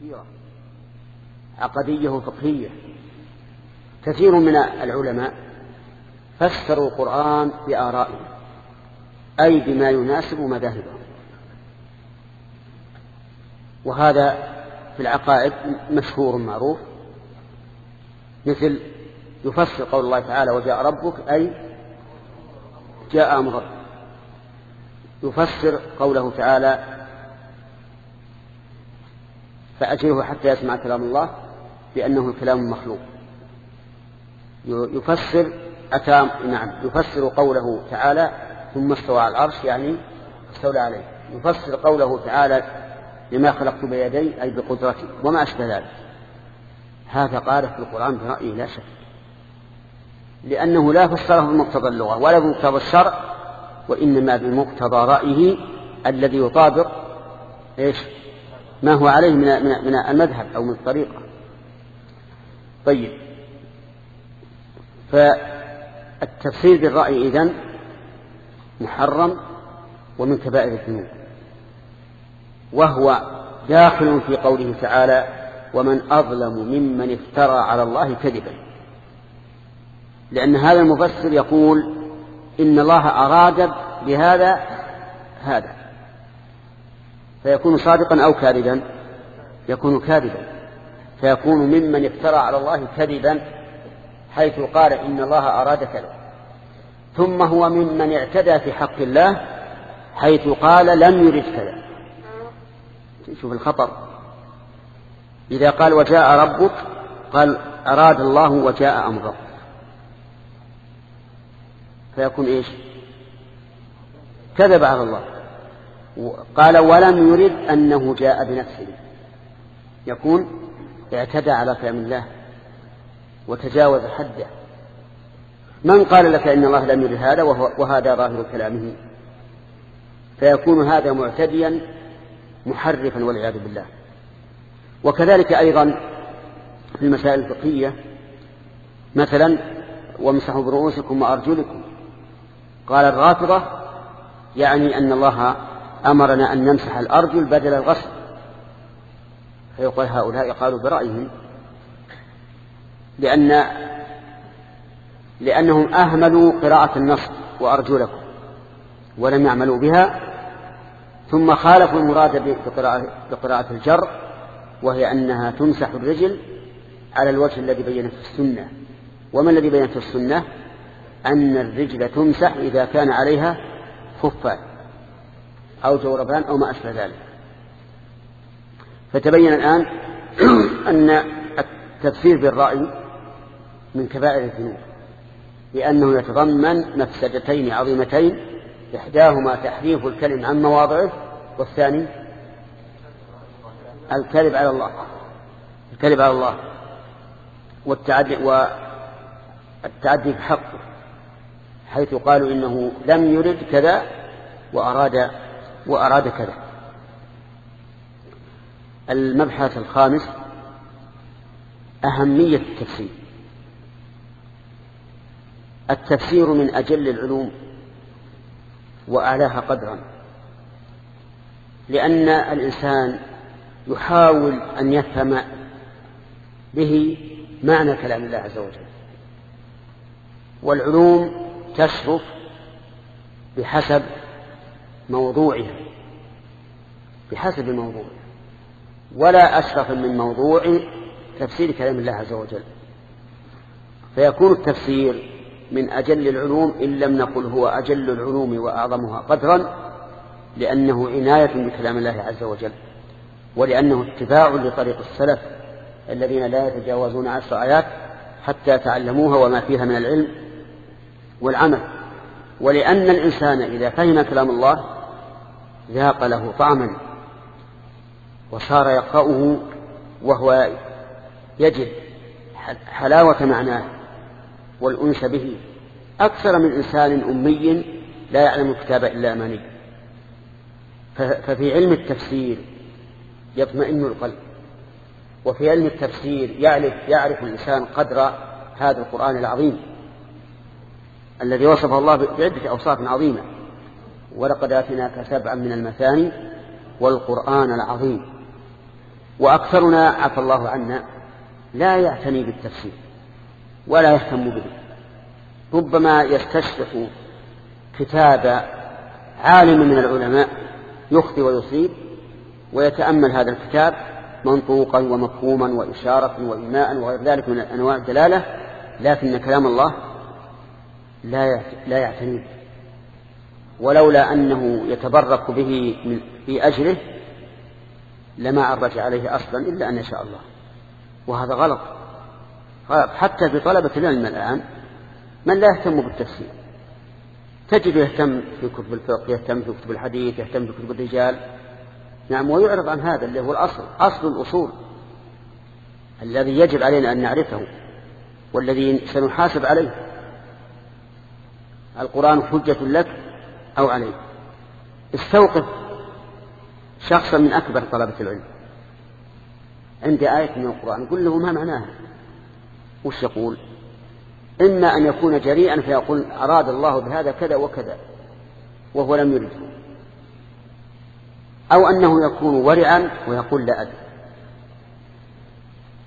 كثيرة عقدية وفقهية كثير من العلماء فسروا القرآن بآرائهم أي بما يناسب مذاهبهم. وهذا في العقائد مشهور معروف مثل يفسر قول الله تعالى وجاء ربك أي جاء أمر يفسر قوله تعالى فأجره حتى يسمع كلام الله بأنه كلام مخلوق. يفسر أتى نعم يفسر قوله تعالى ثم استوى على العرش يعني استولى عليه. يفسر قوله تعالى لما خلقت بيدي أي بقدرتي وما أشبه ذلك. هذا قال في القرآن برأيه لا شك. لأنه لا فسره بمقتضى اللغة ولا بمقتضى الشرع وإنما بمقتضى رأيه الذي يطابق إيش؟ ما هو عليه من من المذهب أو من الطريقة. طيب. فالتفسير بالرأي إذن محرم ومن كبائر الذنوب. وهو داخل في قوله تعالى ومن أظلم ممن افترى على الله كذبا. لأن هذا المفسر يقول إن الله أراد بهذا هذا. فيكون صادقا أو كاذبا. يكون كاذبا. فيكون ممن افترى على الله كذبا حيث قال إن الله أراد كذا ثم هو ممن اعتدى في حق الله حيث قال لم يرد كذا. شوف الخطر. إذا قال وجاء ربك قال أراد الله وجاء أمر ربك فيكون إيش؟ كذب على الله. قال ولم يرد أنه جاء بنفسه. يكون اعتدى على كلام الله وتجاوز حده. من قال لك إن الله لم يرد هذا وهذا ظاهر كلامه؟ فيكون هذا معتديا محرفا والعياذ بالله. وكذلك أيضا في المسائل الفقهية مثلا وامسحوا برؤوسكم وأرجلكم. قال الرافضة يعني أن الله أمرنا أن نمسح الأرجل بدل الغسل فيقول هؤلاء قالوا برأيهم لأن لأنهم أهملوا قراءة النص وأرجلكم ولم يعملوا بها ثم خالفوا المراد بقراءة, بقراءة الجر وهي أنها تمسح الرجل على الوجه الذي بينته السنة. وما الذي بينته السنة؟ أن الرجل تمسح إذا كان عليها خفان. أو جوربان أو ما أشبه ذلك. فتبين الآن أن التفسير بالرأي من كبائر الذنوب لأنه يتضمن مفسدتين عظيمتين إحداهما تحريف الكلم عن مواضعه والثاني الكذب على الله الكذب على الله والتعدي والتعدي في حقه حيث قالوا إنه لم يرد كذا وأراد وأراد كذا. المبحث الخامس أهمية التفسير. التفسير من أجل العلوم وأعلاها قدرا. لأن الإنسان يحاول أن يفهم به معنى كلام الله عز وجل. والعلوم تشرف بحسب موضوعها بحسب الموضوع. ولا أشرف من موضوع تفسير كلام الله عز وجل. فيكون التفسير من أجل العلوم إن لم نقل هو أجل العلوم وأعظمها قدرا لأنه عناية بكلام الله عز وجل ولأنه اتباع لطريق السلف الذين لا يتجاوزون عشر آيات حتى تعلموها وما فيها من العلم والعمل. ولأن الإنسان إذا فهم كلام الله ذاق له طعما وصار يقرأه وهو يجد حلاوة معناه والأنس به. أكثر من إنسان أمي لا يعلم الكتاب إلا أماني ففي علم التفسير يطمئن القلب. وفي علم التفسير يعرف, يعرف الإنسان قدر هذا القرآن العظيم الذي وصفه الله بعدة أوصاف عظيمة. ولقد آتيناك سبعا من المثاني والقرآن العظيم. وأكثرنا عفى الله عنا لا يعتني بالتفسير ولا يهتم به. ربما يستشرح كتاب عالم من العلماء يخطي ويصيب ويتأمل هذا الكتاب منطوقا ومفهوما وإشارة وإيماء وغير ذلك من أنواع الدلالة لكن كلام الله لا لا يعتني به. ولولا أنه يتبرك به في أجله لما عرج عليه أصلا إلا أن يشاء الله. وهذا غلط. حتى في طلبة العلم الآن من لا يهتم بالتفسير. تجد يهتم في كتب الفقه يهتم في كتب الحديث يهتم في كتب الرجال. نعم ويعرض عن هذا اللي هو الأصل أصل الأصول. الذي يجب علينا أن نعرفه والذي سنحاسب عليه. القرآن حجة لك أو عليك استوقف شخصا من أكبر طلبة العلم. عند آية من القرآن قل له ما معناها؟ وش يقول؟ إما أن يكون جريئا فيقول أراد الله بهذا كذا وكذا وهو لم يرده. أو أنه يكون ورعا ويقول لا أدري.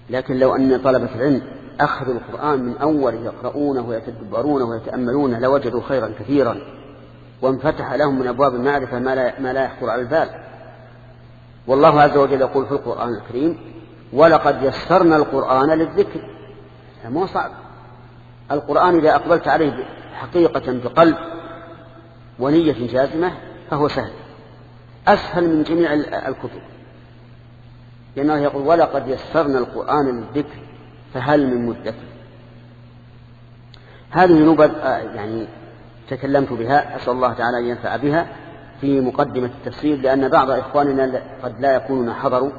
لكن لو أن طلبة العلم أخذوا القرآن من أول يقرؤونه ويتدبرونه ويتأملونه لوجدوا خيرا كثيرا. وانفتح لهم من أبواب المعرفة ما لا, ما لا يخطر على البال. والله عز وجل يقول في القرآن الكريم ولقد يسرنا القرآن للذكر. مو صعب. القرآن إذا أقبلت عليه حقيقة بقلب ونية جازمة فهو سهل. أسهل من جميع الكتب. لأنه يقول ولقد يسرنا القرآن للذكر فهل من مدة؟ هذه نبذ آه، يعني تكلمت بها أسأل الله تعالى أن ينفع بها في مقدمة التفسير لأن بعض إخواننا قد لا يكونون حضروا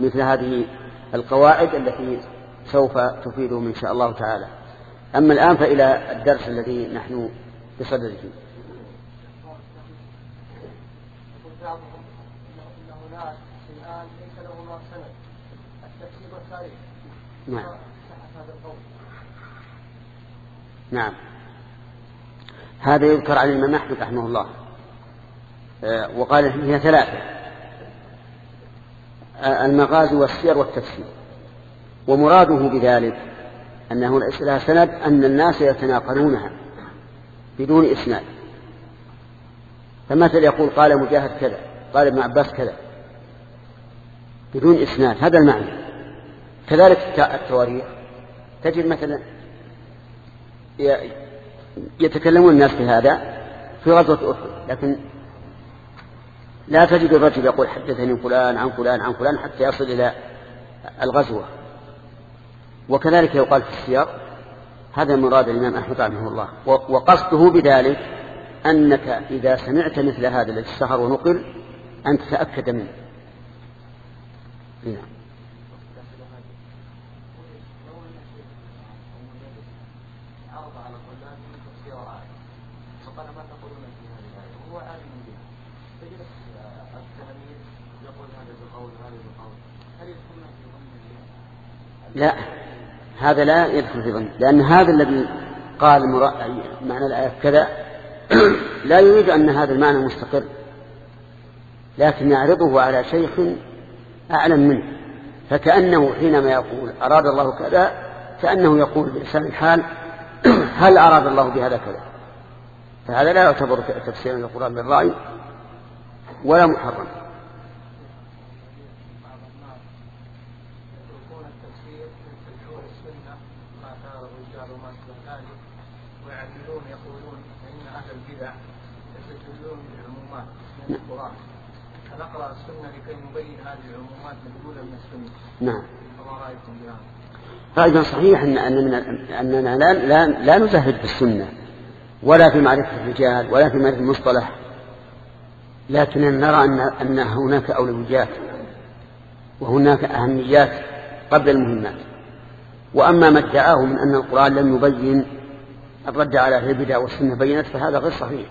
مثل هذه القواعد التي سوف تفيدهم إن شاء الله تعالى. أما الآن فإلى الدرس الذي نحن بصدده. نعم. نعم. هذا يذكر عن الإمام أحمد رحمه الله. آه، وقال هي ثلاثة. آه، المغازي والسير والتفسير. ومراده بذلك أنه لها سند أن الناس يتناقلونها بدون إسناد. فمثل يقول قال مجاهد كذا قال ابن عباس كذا بدون إسناد. هذا المعنى. كذلك التواريخ. تجد مثلا يتكلمون الناس في هذا في غزوة أحد لكن لا تجد الرجل يقول حدثني فلان عن فلان عن فلان حتى يصل إلى الغزوة. وكذلك يقال في السياق هذا مراد الإمام أحمد رحمه الله وقصده بذلك أنك إذا سمعت مثل هذا الذي اشتهر ونقل أن تتأكد منه. نعم. لا. هذا لا يدخل في ظن. لأن هذا الذي قال معنى الآية كذا لا يريد أن هذا المعنى مستقر. لكن يعرضه على شيخ أعلم منه. فكأنه حينما يقول أراد الله كذا كأنه يقول بلسان الحال هل أراد الله بهذا كذا؟ فهذا لا يعتبر تفسيرا للقرآن بالرأي ولا محرم. نعم. فأيضا صحيح أن أننا لا, لا, لا نزهد في السنة ولا في معرفة الرجال ولا في معرفة المصطلح لكننا نرى أن, أن هناك أولويات وهناك أهميات قبل المهمات. وأما ما ادعاه من أن القرآن لم يبين الرد على أهل البدع والسنة بينت فهذا غير صحيح.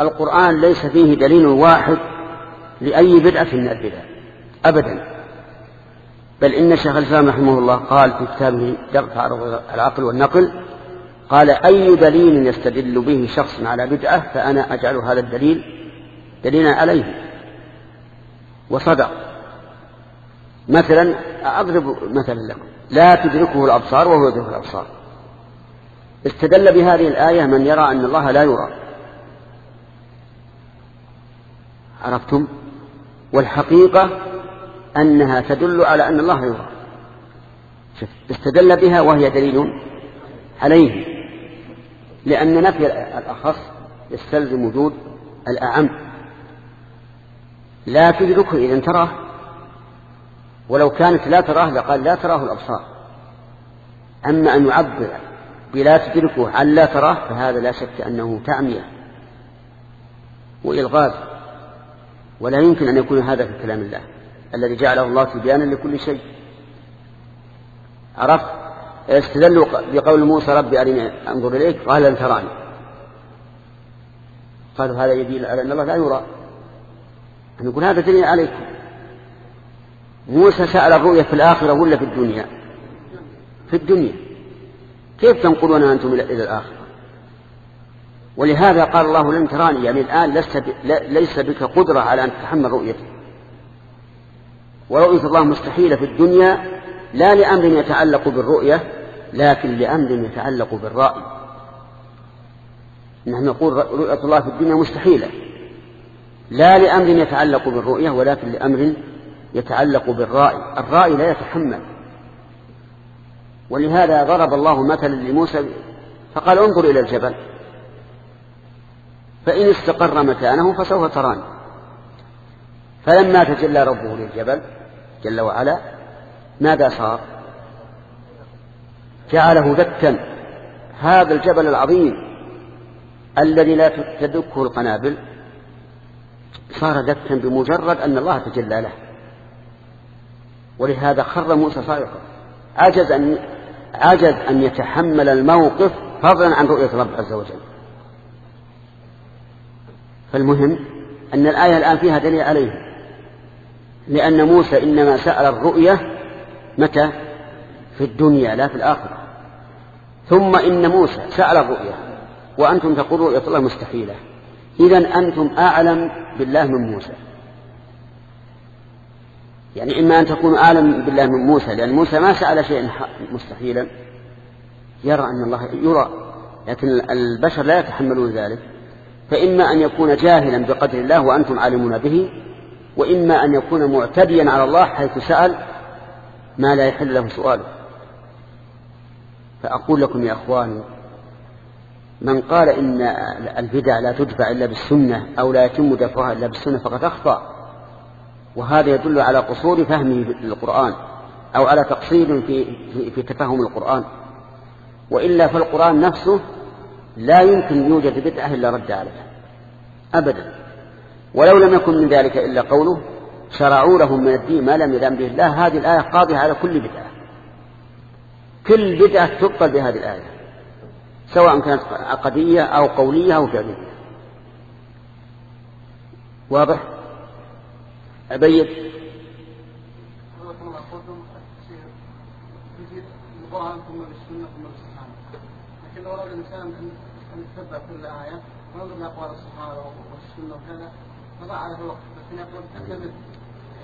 القرآن ليس فيه دليل واحد لأي بدعة من البدع. أبدا. بل إن شيخ الإسلام رحمه الله قال في كتابه تعرض العقل والنقل قال أي دليل يستدل به شخص على بدعة فأنا أجعل هذا الدليل دليلا عليه؟ وصدق. مثلا أضرب مثلا لكم. لا تدركه الأبصار وهو يدرك الأبصار. استدل بهذه الآية من يرى أن الله لا يرى. عرفتم؟ والحقيقة أنها تدل على أن الله يرى. استدل بها وهي دليل عليه. لأن نفي الأخص يستلزم وجود الأعم. لا تدركه إذا تراه ولو كانت لا تراه لقال لا تراه الأبصار. أما أن يعبر بلا تدركه عن لا تراه فهذا لا شك أنه تعمية وإلغاز. ولا يمكن أن يكون هذا في كلام الله. الذي جعله الله تبيانا لكل شيء. عرفت؟ استدلوا بقول موسى ربي أرني أنظر إليك قال لن تراني. قالوا هذا يدل على أن الله لا يرى. نقول هذا دليل عليكم. موسى سأل الرؤية في الآخرة ولا في الدنيا؟ في الدنيا. كيف تنقلون أنتم إلى الآخرة؟ ولهذا قال الله لن تراني يعني الآن لست ليس بك قدرة على أن تتحمل رؤيته ورؤية الله مستحيلة في الدنيا لا لأمر يتعلق بالرؤية لكن لأمر يتعلق بالرأي. نحن نقول رؤية الله في الدنيا مستحيلة. لا لأمر يتعلق بالرؤية ولكن لأمر يتعلق بالرأي. الرأي لا يتحمل. ولهذا ضرب الله مثلا لموسى فقال انظر إلى الجبل. فإن استقر مكانه فسوف تراني. فلما تجلى ربه للجبل جل وعلا ماذا صار؟ جعله دكا هذا الجبل العظيم الذي لا تدكه القنابل صار دكا بمجرد أن الله تجلى له. ولهذا خر موسى صاعقا. عجز أن عجز أن يتحمل الموقف فضلا عن رؤية الرب عز وجل. فالمهم أن الآية الآن فيها دليل عليه. لأن موسى إنما سأل الرؤية متى؟ في الدنيا لا في الآخرة. ثم إن موسى سأل الرؤية وأنتم تقولون رؤية الله مستحيلة. إذا أنتم أعلم بالله من موسى. يعني إما أن تكونوا أعلم بالله من موسى لأن موسى ما سأل شيئا مستحيلا. يرى أن الله يرى لكن البشر لا يتحملون ذلك. فإما أن يكون جاهلا بقدر الله وأنتم عالمون به وإما أن يكون معتديا على الله حيث سأل ما لا يحل له سؤاله. فأقول لكم يا أخواني من قال إن البدع لا تدفع إلا بالسنة أو لا يتم دفعها إلا بالسنة فقد أخطأ وهذا يدل على قصور فهمه للقرآن أو على تقصير في, في, في تفهم القرآن. وإلا فالقرآن نفسه لا يمكن يوجد بدعة إلا رد عليها أبدا. ولو لم يكن من ذلك إلا قوله شرعوا لهم من الدين ما لم يدام به الله. هذه الآية قاضية على كل بدعة. كل بدعة تبطل بهذه الآية سواء كانت عقدية أو قولية أو فعلية. واضح؟ أبيت لكن لو أراد الإنسان أن يتبع كل آية وينظر لأقوال الصحابة والسنة وكذا؟ أكمل.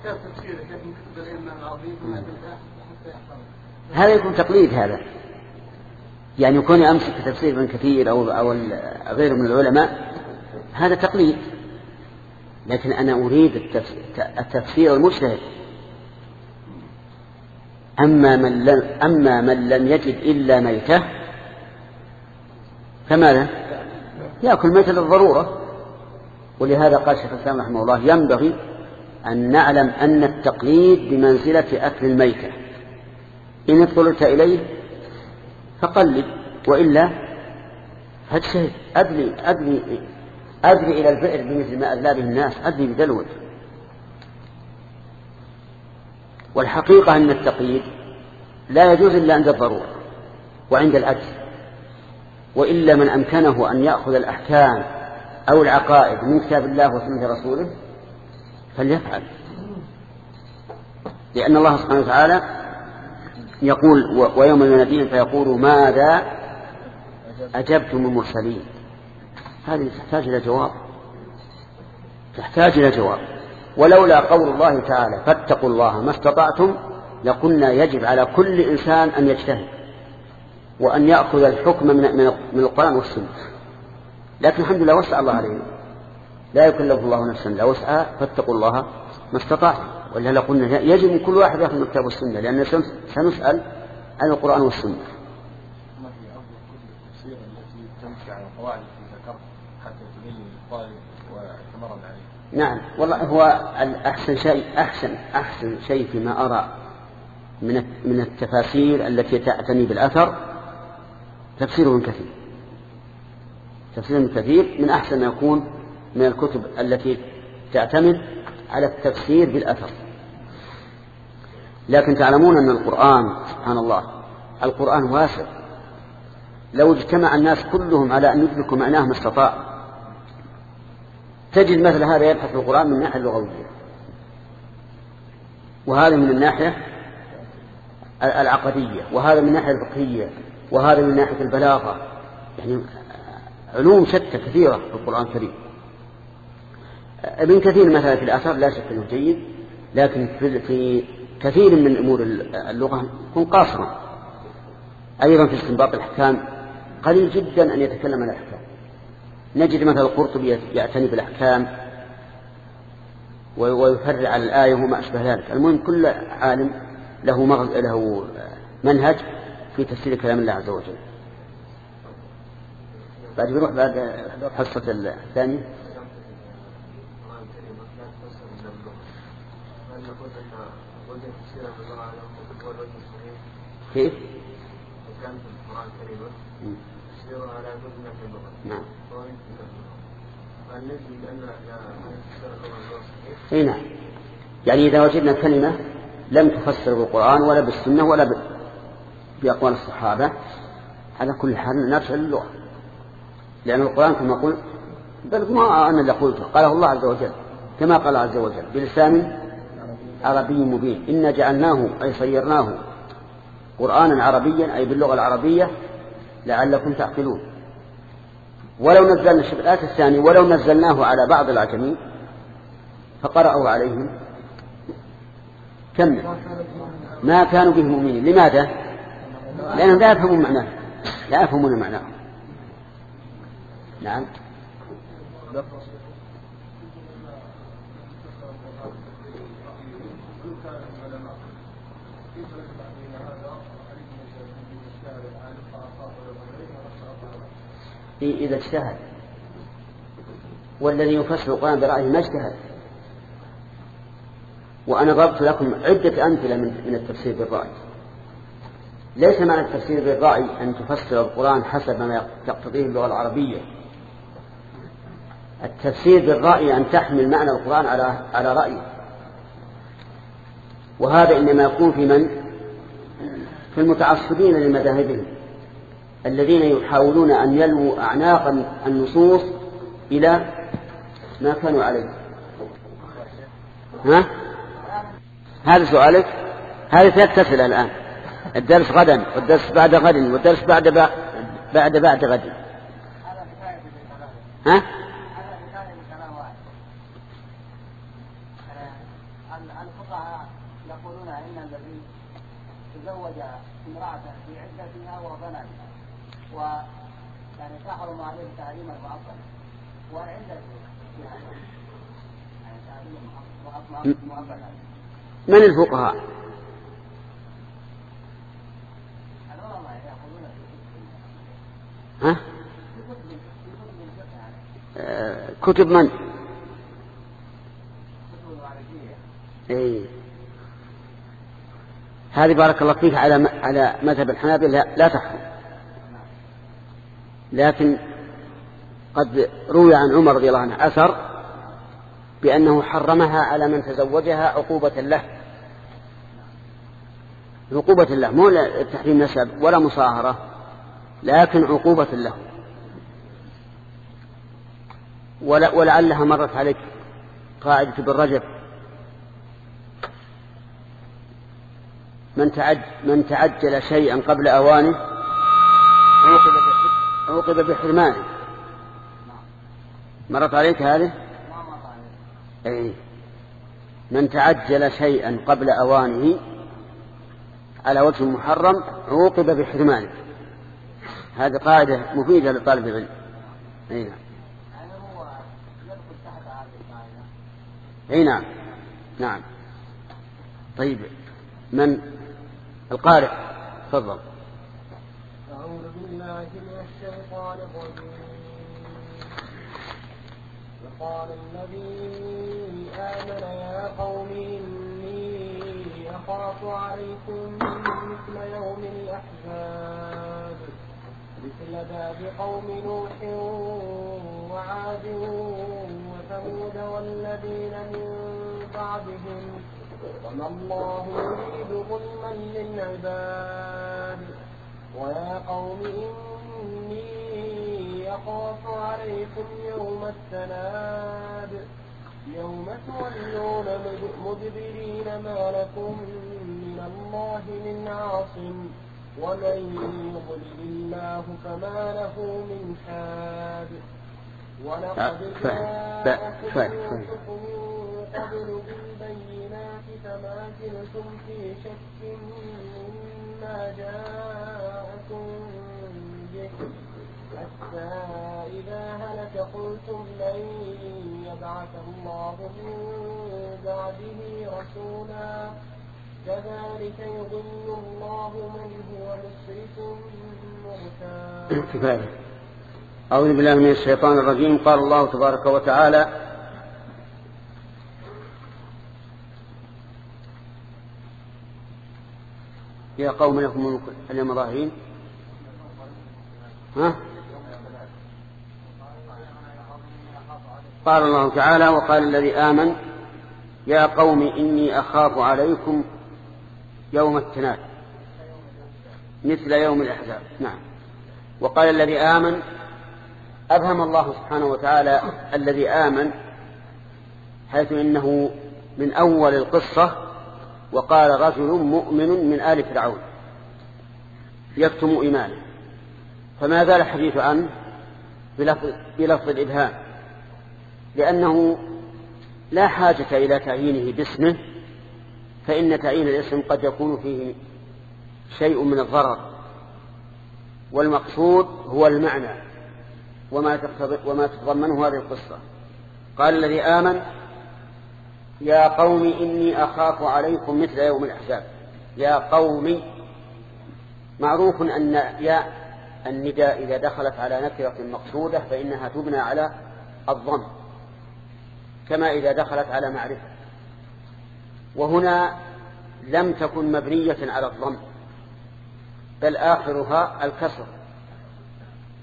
كتاب تفسير كيف كتب الأئمة العظيم حتى هذا يكون تقليد هذا. يعني يكون أمسك تفسير ابن كثير أو أو غيره من العلماء هذا تقليد. لكن أنا أريد التفسير المجتهد أما من لم أما من لم يجد إلا ميتة فماذا؟ يأكل ميتة للضرورة. ولهذا قال شيخ الإسلام رحمه الله ينبغي أن نعلم أن التقليد بمنزلة أكل الميتة. إن اضطررت إليه فقلد وإلا فاجتهد أدري أدري أدري إلى البئر بمثل ما أدلى به الناس أدري بدلوه. والحقيقة أن التقييد لا يجوز إلا عند الضرورة وعند العجز وإلا من أمكنه أن يأخذ الأحكام أو العقائد من كتاب الله وسنة رسوله فليفعل. لأن الله سبحانه وتعالى يقول ويوم يناديهم فيقول ماذا أجبتم المرسلين؟ هذه تحتاج إلى جواب. تحتاج إلى جواب. ولولا قول الله تعالى فاتقوا الله ما استطعتم لقلنا يجب على كل إنسان أن يجتهد وأن يأخذ الحكم من, من القرآن والسنة. لكن الحمد لله وسع الله عليه لا يكلف الله نفسا لا وسعها فاتقوا الله ما استطعتم ولا لقلنا يجب أن كل واحد يأخذ من الكتاب والسنة لأن سنسأل عن القرآن والسنة. ما هي افضل كتب التفسير التي تمشي على القواعد التي ذكرت حتى تبين للطالب ويتمرن عليه. نعم والله هو احسن شيء احسن أحسن شيء فيما أرى من من التفاسير التي تعتني بالأثر تفسير ابن كثير. تفسير ابن كثير من أحسن ما يكون من الكتب التي تعتمد على التفسير بالأثر. لكن تعلمون أن القرآن سبحان الله القرآن واسع. لو اجتمع الناس كلهم على أن يدركوا معناه ما استطاع تجد مثل هذا يبحث في القرآن من الناحية اللغوية وهذا من الناحية العقدية وهذا من الناحية الفقهية وهذا من ناحية البلاغة. يعني علوم شتى كثيرة في القرآن الكريم. ابن كثير مثلا في الآثار لا شك أنه جيد لكن في كثير من أمور اللغة يكون قاصرا أيضا في استنباط الأحكام قليل جدا أن يتكلم عن الأحكام. نجد مثلا القرطبي يعتني بالأحكام ويفرع على الآية وما أشبه ذلك. المهم كل عالم له له منهج في تفسير كلام الله عز وجل. بعد بنروح بعد الحصة الثانية. كيف؟ وكان في القرآن على في نعم. نعم يعني إذا وجدنا كلمة لم تفسر بالقرآن ولا بالسنة ولا بأقوال الصحابة على كل حال نرجع للغة لأن القرآن كما قلت بل ما أنا اللي قلته. قاله الله عز وجل كما قال عز وجل بلسان عربي مبين إنا جعلناه أي صيرناه قرآنا عربيا أي باللغة العربية لعلكم تعقلون. ولو نزلنا الآية الثانية ولو نزلناه على بعض العجمين فقرأوا عليهم. كم؟ ما كانوا به مؤمنين. لماذا؟ لأنهم لا يفهمون معناه لا يفهمون معناه. نعم. إذا اجتهد. والذي يفسر القرآن برأيه ما اجتهد. وأنا ضربت لكم عدة أمثلة من التفسير بالرأي. ليس معنى التفسير بالرأي أن تفسر القرآن حسب ما تقتضيه اللغة العربية. التفسير بالرأي أن تحمل معنى القرآن على على رأي وهذا إنما يكون في من؟ في المتعصبين لمذاهبهم الذين يحاولون أن يلووا أعناق النصوص إلى ما كانوا عليه. ها؟ هذا سؤالك؟ ثلاث أسئلة الآن. الدرس غدا والدرس بعد غد والدرس بعد بعد بعد غد. ها؟ الفقهاء يقولون ان الذي تزوج امرأة في عدتها وبنى بها و يعني تحرم عليه تعليما معطلا وعند يعني من الفقهاء؟ ها؟ كتب من؟ اي هذه بارك الله فيك على على مذهب الحنابلة لا, تحرم لكن قد روي عن عمر رضي الله عنه أثر بأنه حرمها على من تزوجها عقوبة له عقوبة له مو تحريم نسب ولا مصاهرة لكن عقوبة له. ولعلها مرت عليك قاعدة ابن رجب. من تعجل, من تعجل شيئا قبل أوانه عوقب من تعجل شيئا قبل أوانه على وجه محرم عوقب بحرمانه. هذه قاعدة مفيدة لطالب العلم. أي نعم أي نعم. نعم. طيب من القارئ؟ تفضل. أعوذ بالله من الشيطان الرجيم. وقال الذي آمن يا قوم إني أخاف عليكم مثل يوم الأحزاب مثل داب قوم نوح وعاد وثمود والذين من بعدهم وما الله يريد ظلما للعباد. ويا قوم إني أخاف عليكم يوم التناد. يوم تولون مدبرين ما لكم من الله من عاصم ومن يضلل الله فما له من حاد. ولقد جاءكم يوسف من قبل بالبينات فما زلتم في شك مما جاءكم به. حتى إذا هلك قلتم لن يبعث الله من بعده رسولا كذلك يضل الله من هو مسرف مرتاب. أعوذ بالله من الشيطان الرجيم. قال الله تبارك وتعالى يا قوم لكم اليوم ظاهرين ها؟ قال الله تعالى وقال الذي آمن يا قوم إني أخاف عليكم يوم التناد مثل يوم الأحزاب. نعم. وقال الذي آمن أبهم الله سبحانه وتعالى الذي آمن حيث إنه من أول القصة وقال رجل مؤمن من آل فرعون يكتم إيمانه. فما زال الحديث عنه بلفظ, بلفظ الإبهام. لأنه لا حاجة إلى تعيينه باسمه فإن تعيين الاسم قد يكون فيه شيء من الضرر. والمقصود هو المعنى وما وما تتضمنه هذه القصة. قال الذي آمن يا قوم إني أخاف عليكم مثل يوم الأحزاب. يا قوم معروف أن يا النداء إذا دخلت على نكرة مقصودة فإنها تبنى على الضم. كما إذا دخلت على معرفة. وهنا لم تكن مبنية على الضم بل آخرها الكسر.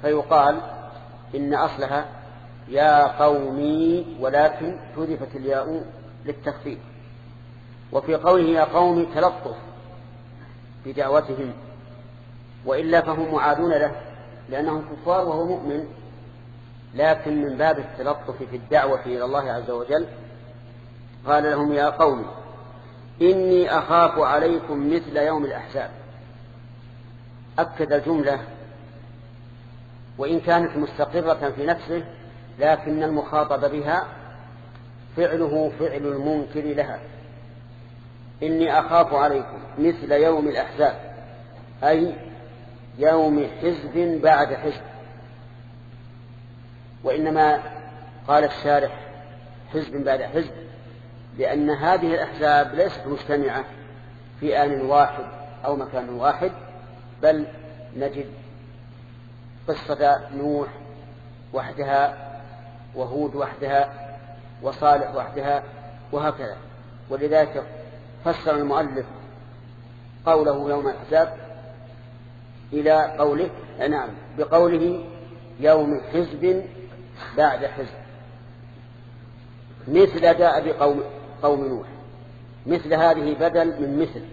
فيقال إن أصلها يا قومي ولكن حذفت الياء للتخفيف. وفي قوله يا قوم تلطف بدعوتهم وإلا فهم معادون له لأنهم كفار وهو مؤمن. لكن من باب التلطف في الدعوة إلى الله عز وجل قال لهم يا قوم إني أخاف عليكم مثل يوم الأحزاب. أكد الجملة وإن كانت مستقرة في نفسه لكن المخاطب بها فعله فعل المنكر لها. إني أخاف عليكم مثل يوم الأحزاب أي يوم حزب بعد حزب. وإنما قال الشارح حزب بعد حزب لأن هذه الأحزاب ليست مجتمعة في آن واحد أو مكان واحد بل نجد قصة نوح وحدها وهود وحدها وصالح وحدها وهكذا. ولذلك فسر المؤلف قوله يوم الأحزاب إلى قوله نعم بقوله يوم حزب بعد حزب. مثل جاء بقوم قوم نوح. مثل هذه بدل من مثل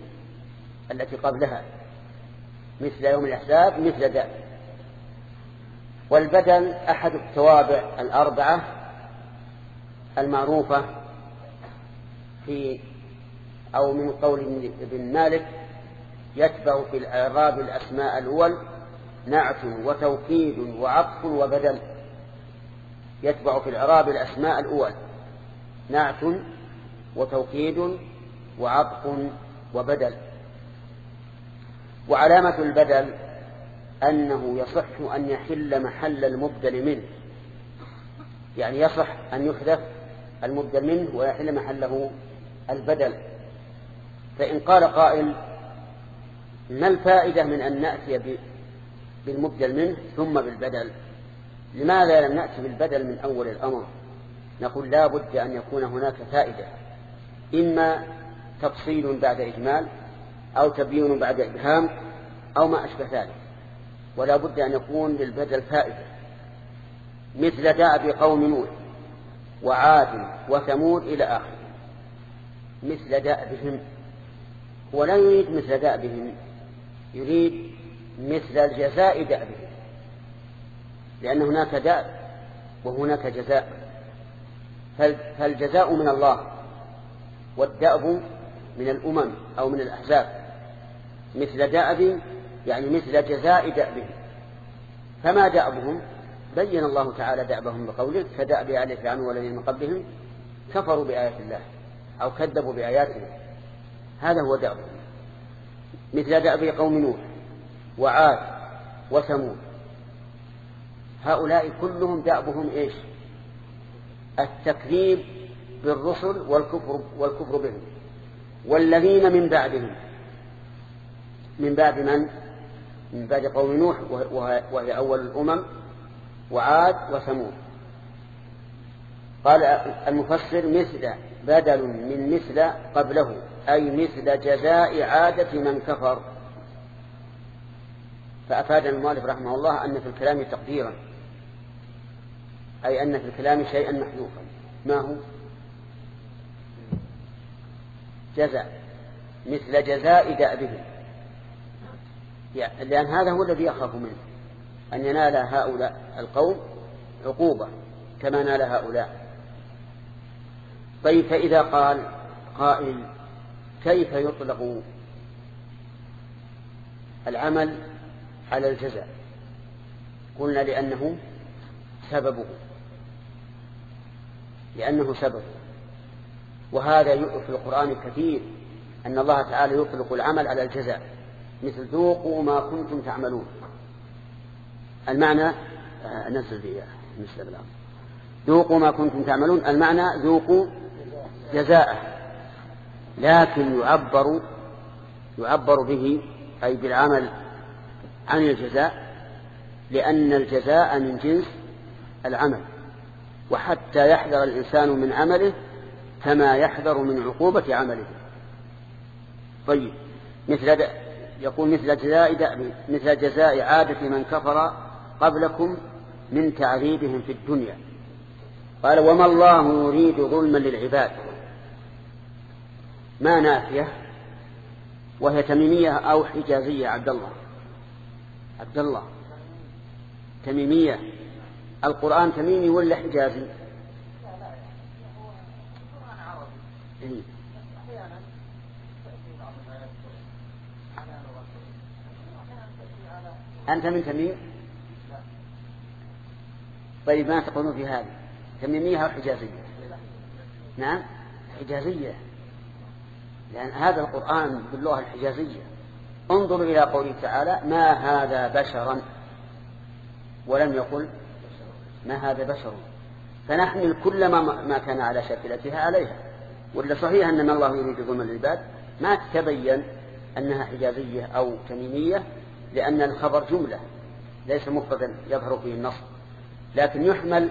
التي قبلها. مثل يوم الأحزاب مثل ذا والبدل أحد التوابع الأربعة المعروفة في أو من قول ابن مالك يتبع في الإعراب الأسماء الأول نعت وتوكيد وعطف وبدل. يتبع في الإعراب الأسماء الأول. نعت وتوكيد وعطف وبدل. وعلامة البدل أنه يصح أن يحل محل المبدل منه. يعني يصح أن يحذف المبدل منه ويحل محله البدل. فإن قال قائل ما الفائدة من أن نأتي بالمبدل منه ثم بالبدل؟ لماذا لم نأتي بالبدل من أول الأمر؟ نقول لا بد أن يكون هناك فائدة إما تفصيل بعد إجمال أو تبيين بعد إبهام أو ما أشبه ذلك ولا بد أن يكون للبدل فائدة. مثل دأب قوم نوح وعاد وثمود إلى آخره. مثل دأبهم ولا يريد مثل دأبهم يريد مثل الجزاء دأبهم لأن هناك دأب وهناك جزاء. فالجزاء من الله والدأب من الأمم أو من الأحزاب. مثل دأب يعني مثل جزاء دأبهم. فما دأبهم؟ بين الله تعالى دأبهم بقوله كدأب آل فرعون والذين من قبلهم كفروا بآيات الله أو كذبوا بآياته هذا هو دأبهم مثل دأب قوم نوح وعاد وثمود. هؤلاء كلهم دأبهم إيش؟ التكذيب بالرسل والكفر, والكفر بهم. والذين من بعدهم. من بعد من؟ من بعد قوم نوح وهي أول الأمم وعاد وثمود. قال المفسر مثل بدل من مثل قبله أي مثل جزاء عادة من كفر. فأفاد المؤلف رحمه الله أن في الكلام تقديرا. أي أن في الكلام شيئا محذوفا. ما هو؟ جزاء. مثل جزاء دأبه لأن هذا هو الذي يخاف منه. أن ينال هؤلاء القوم عقوبة كما نال هؤلاء. طيب فإذا قال قائل كيف يطلق العمل على الجزاء؟ قلنا لأنه سببه. لأنه سببه وهذا في القرآن كثير أن الله تعالى يطلق العمل على الجزاء. مثل ذوقوا ما كنتم تعملون. المعنى آه، نزل فيها مثل ذوقوا ما كنتم تعملون المعنى ذوقوا جزاءه. لكن يعبر يعبر به أي بالعمل عن الجزاء لأن الجزاء من جنس العمل. وحتى يحذر الإنسان من عمله كما يحذر من عقوبة عمله. طيب مثل يقول مثل جزاء مثل جزاء عادة من كفر قبلكم من تعذيبهم في الدنيا. قال وما الله يريد ظلما للعباد. ما نافية؟ وهي تميمية أو حجازية عبد الله. عبد الله. تميمية. القرآن تميمي ولا حجازي؟ أنت من تميم؟ طيب ما تقولون في هذه؟ تميمية أو حجازية؟ نعم حجازية. لأن هذا القرآن باللغة الحجازية. انظروا إلى قوله تعالى ما هذا بشرا؟ ولم يقل ما هذا بشر؟ فنحمل كل ما, ما كان على شاكلتها عليها. ولا صحيح أن الله يريد ظلم العباد؟ ما تبين أنها حجازية أو تميمية لأن الخبر جملة ليس مفردا يظهر فيه النص. لكن يحمل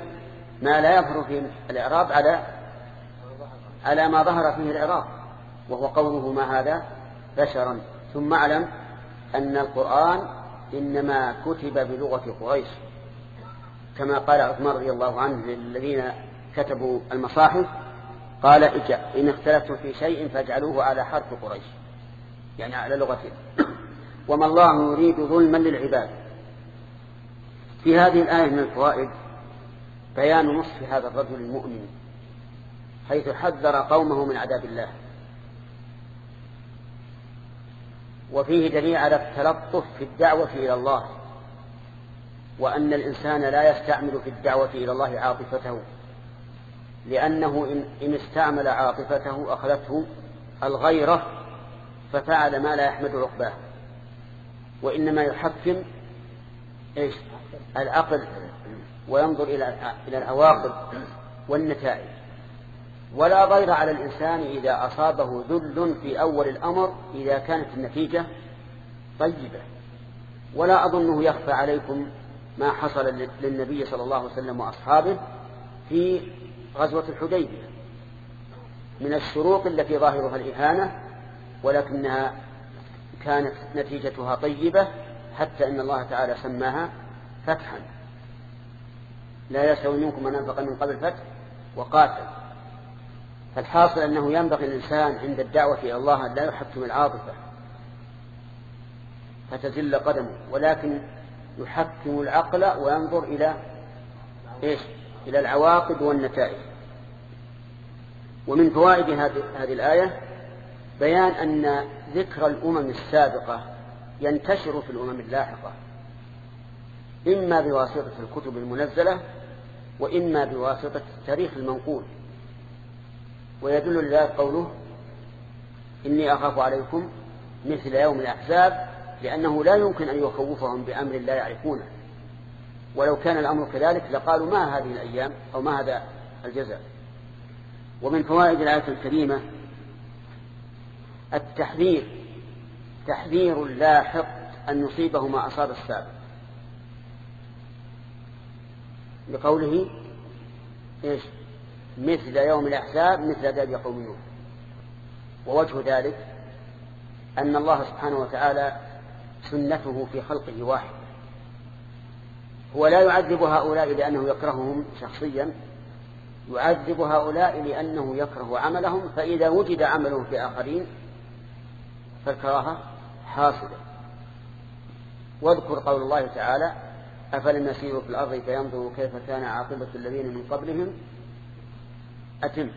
ما لا يظهر فيه الإعراب على على ما ظهر فيه الإعراب. وهو قوله ما هذا؟ بشرا. ثم اعلم أن القرآن إنما كتب بلغة قريش. كما قال عثمان رضي الله عنه للذين كتبوا المصاحف قال إن اختلفتم في شيء فاجعلوه على حرف قريش. يعني على لغتهم وما الله يريد ظلما للعباد. في هذه الآية من الفوائد بيان نصف هذا الرجل المؤمن حيث حذر قومه من عذاب الله. وفيه دليل على التلطف في الدعوة إلى الله. وأن الإنسان لا يستعمل في الدعوة إلى الله عاطفته لأنه إن, استعمل عاطفته أخذته الغيرة ففعل ما لا يحمد عقباه. وإنما يحكم إيش؟ العقل وينظر إلى إلى العواقب والنتائج. ولا ضير على الإنسان إذا أصابه ذل في أول الأمر إذا كانت النتيجة طيبة. ولا أظنه يخفى عليكم ما حصل للنبي صلى الله عليه وسلم وأصحابه في غزوة الحديبية من الشروط التي ظاهرها الإهانة ولكنها كانت نتيجتها طيبة حتى أن الله تعالى سماها فتحا. لا يسوي منكم من أنفق من قبل فتح وقاتل. فالحاصل أنه ينبغي الإنسان عند الدعوة إلى الله أن لا يحكم العاطفة فتزل قدمه ولكن يحكم العقل وينظر إلى إيش؟ إلى العواقب والنتائج. ومن فوائد هذه الآية بيان أن ذكر الأمم السابقة ينتشر في الأمم اللاحقة إما بواسطة الكتب المنزلة وإما بواسطة التاريخ المنقول. ويدل لذلك قوله إني أخاف عليكم مثل يوم الأحزاب لأنه لا يمكن أن يخوفهم بأمر لا يعرفونه. ولو كان الأمر كذلك لقالوا ما هذه الأيام أو ما هذا الجزاء. ومن فوائد الآية الكريمة التحذير تحذير اللاحق أن يصيبه ما أصاب السابق. لقوله إيش؟ مثل يوم الأحزاب مثل داب قوم ووجه ذلك أن الله سبحانه وتعالى سنته في خلقه واحد. هو لا يعذب هؤلاء لأنه يكرههم شخصيا يعذب هؤلاء لأنه يكره عملهم فإذا وجد عملهم في آخرين فالكراهة حاصلة. واذكر قول الله تعالى أفلم يسيروا في الأرض فينظروا كيف كان عاقبة الذين من قبلهم؟ أتم.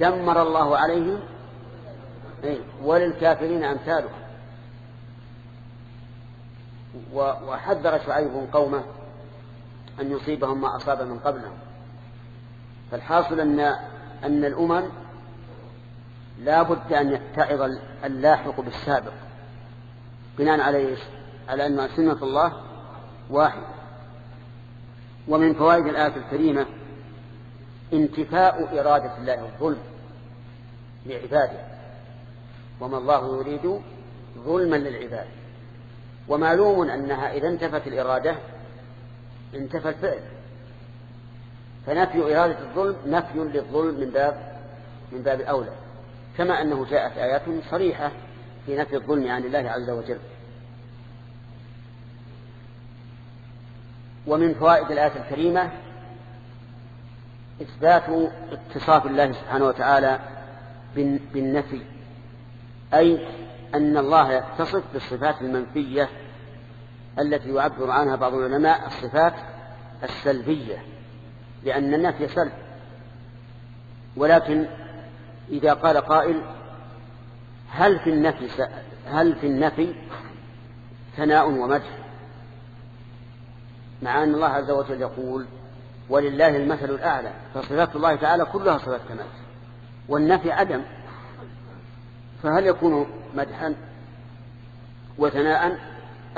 دمر الله عليهم وللكافرين أمثالهم. وحذر شعيب قومه أن يصيبهم ما أصاب من قبلهم فالحاصل أن أن الأمم لا بد أن يتعظ اللاحق بالسابق. بناء على إيش؟ على أن سنة الله واحدة. ومن فوائد الآية الكريمة انتفاء إرادة الله الظلم لعباده. وما الله يريد ظلما للعباد. ومعلوم أنها إذا انتفت الإرادة انتفى الفعل. فنفي إرادة الظلم نفي للظلم من باب من باب أولى. كما أنه جاءت آيات صريحة في نفي الظلم عن الله عز وجل. ومن فوائد الآية الكريمة إثبات اتصاف الله سبحانه وتعالى بالنفي. أي أن الله يتصف بالصفات المنفية التي يعبر عنها بعض العلماء الصفات السلبية لأن النفي سلب. ولكن إذا قال قائل هل في النفي هل في النفي ثناء ومدح؟ مع أن الله عز وجل يقول ولله المثل الأعلى فصفات الله تعالى كلها صفات كمال والنفي عدم. فهل يكون مدحا. وثناء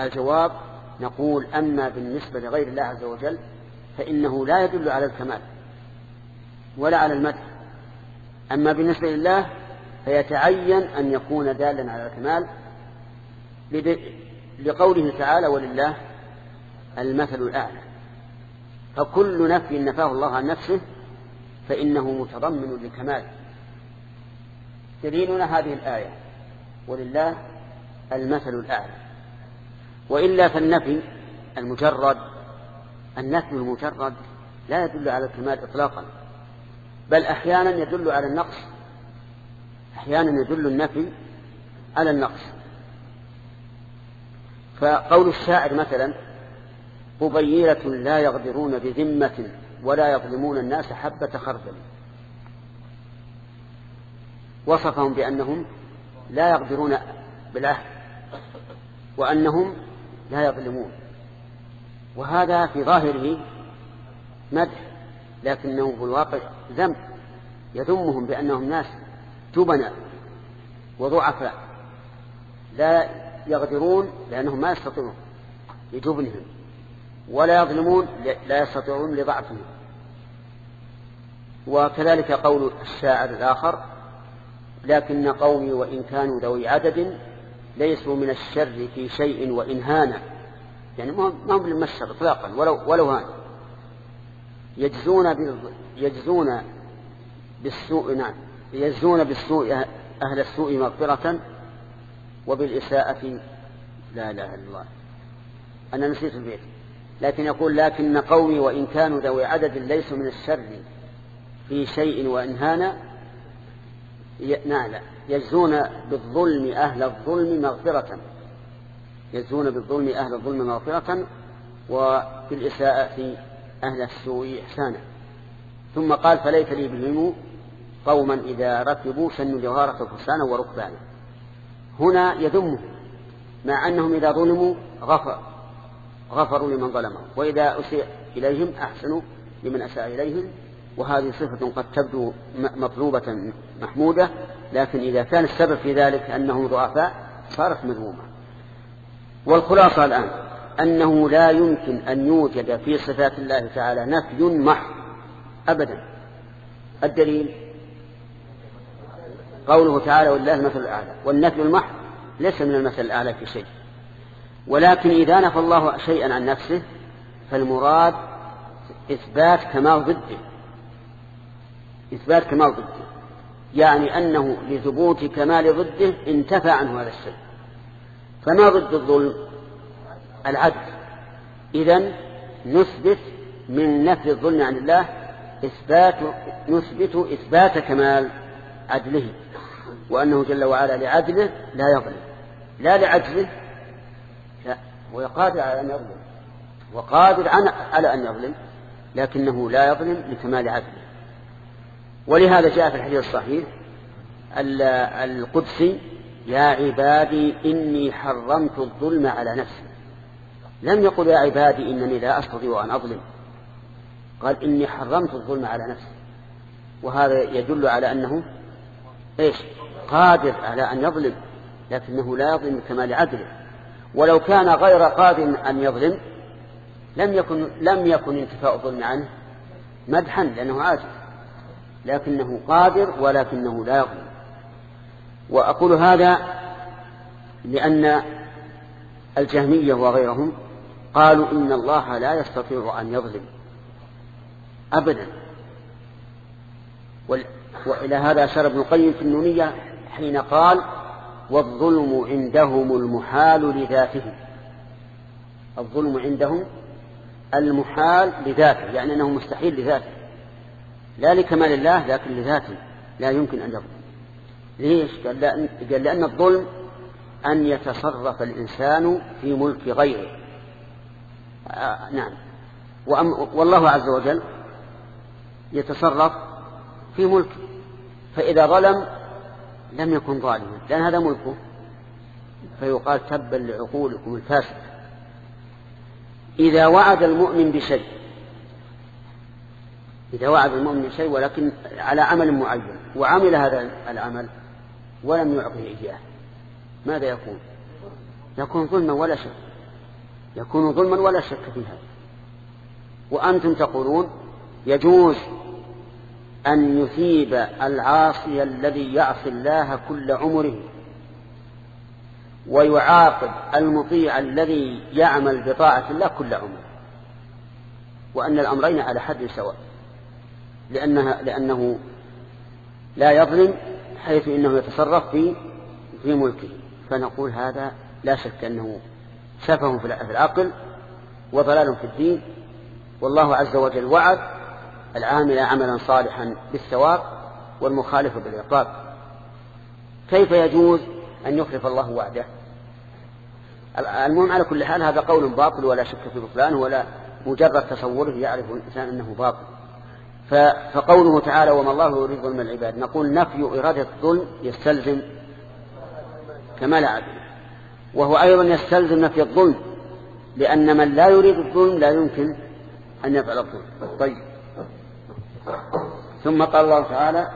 الجواب نقول أما بالنسبة لغير الله عز وجل فإنه لا يدل على الكمال ولا على المدح. أما بالنسبة لله فيتعين أن يكون دالا على الكمال لقوله تعالى ولله المثل الأعلى فكل نفي نفاه الله عن نفسه فإنه متضمن لكمال دليلنا هذه الآية. ولله المثل الأعلى. وإلا فالنفي المجرد النفي المجرد لا يدل على الكمال إطلاقا بل أحيانا يدل على النقص أحيانا يدل النفي على النقص. فقول الشاعر مثلا قبيلة لا يغدرون بذمة ولا يظلمون الناس حبة خردل. وصفهم بأنهم لا يغدرون بالعهد وأنهم لا يظلمون. وهذا في ظاهره مدح لكنه في الواقع ذنب. يذمهم بأنهم ناس جبناء وضعفاء لا يغدرون لأنهم ما يستطيعون لجبنهم ولا يظلمون لا يستطيعون لضعفهم. وكذلك قول الشاعر الآخر لكن قومي وإن كانوا ذوي عدد ليسوا من الشر في شيء وإن هانا. يعني ما هم من الشر إطلاقا ولو ولو هان يجزون يجزون بالسوء نعم يجزون بالسوء أهل السوء مغفرة وبالإساءة لا إله إلا الله. أنا نسيت البيت. لكن يقول لكن قومي وإن كانوا ذوي عدد ليسوا من الشر في شيء وإن هانا. نعم يجزون بالظلم أهل الظلم مغفرة. يجزون بالظلم أهل الظلم مغفرة وبالإساءة أهل السوء إحسانا. ثم قال فليت لي بهم قوما إذا ركبوا شنوا جوهرة فرسانا وركبانا هنا يذمهم مع أنهم إذا ظلموا غفر غفروا لمن ظلمهم. وإذا أسيء إليهم أحسنوا لمن أساء إليهم. وهذه صفة قد تبدو مطلوبة محمودة لكن إذا كان السبب في ذلك أنهم ضعفاء صارت مذمومة. والخلاصة الآن أنه لا يمكن أن يوجد في صفات الله تعالى نفي محض أبدا. الدليل؟ قوله تعالى ولله المثل الأعلى. والنفي المحض ليس من المثل الأعلى في شيء. ولكن إذا نفى الله شيئا عن نفسه فالمراد إثبات كمال ضده. إثبات كمال ضده. يعني أنه لثبوت كمال ضده انتفى عنه هذا الشيء. فما ضد الظلم؟ العدل. إذا نثبت من نفي الظلم عن الله إثبات نثبت إثبات كمال عدله. وأنه جل وعلا لعدله لا يظلم. لا لعجزه لا. هو قادر على أن يظلم. وقادر على أن يظلم. لكنه لا يظلم لكمال عدله. ولهذا جاء في الحديث الصحيح القدسي يا عبادي إني حرمت الظلم على نفسي. لم يقل يا عبادي إنني لا أستطيع أن أظلم. قال إني حرمت الظلم على نفسي. وهذا يدل على أنه إيش؟ قادر على أن يظلم لكنه لا يظلم بكمال عدله ولو كان غير قادر أن يظلم لم يكن لم يكن انتفاء الظلم عنه مدحا لأنه عاجز. لكنه قادر ولكنه لا يظلم وأقول هذا لأن الجهمية وغيرهم قالوا إن الله لا يستطيع أن يظلم. أبدا. وإلى هذا أشار ابن القيم في النونية حين قال والظلم عندهم المحال لذاته الظلم عندهم المحال لذاته يعني أنه مستحيل لذاته. لا لكمال الله لكن لذاته لا يمكن أن يظلم. ليش؟ قال لأن, الظلم أن يتصرف الإنسان في ملك غيره. آه نعم. والله عز وجل يتصرف في ملكه. فإذا ظلم لم يكن ظالما. لأن هذا ملكه. فيقال تبا لعقولكم الفاسدة. إذا وعد المؤمن بشيء إذا وعد المؤمن بشيء ولكن على عمل معين. وعمل هذا العمل ولم يعطه إياه. ماذا يكون؟ يكون ظلما ولا شك. يكون ظلما ولا شك في هذا. وأنتم تقولون يجوز أن يثيب العاصي الذي يعصي الله كل عمره ويعاقب المطيع الذي يعمل بطاعة الله كل عمره. وأن الأمرين على حد سواء. لأنها لأنه لا يظلم حيث إنه يتصرف في في ملكه. فنقول هذا لا شك أنه سفه في العقل وضلال في الدين. والله عز وجل وعد العامل عملا صالحا بالثواب والمخالف بالعقاب. كيف يجوز أن يخلف الله وعده؟ المهم على كل حال هذا قول باطل ولا شك في بطلانه ولا مجرد تصوره يعرف الإنسان أنه باطل. فقوله تعالى وما الله يريد ظلم العباد. نقول نفي إرادة الظلم يستلزم كمال عدل. وهو أيضا يستلزم نفي الظلم لأن من لا يريد الظلم لا يمكن أن يفعل الظلم. طيب. ثم قال الله تعالى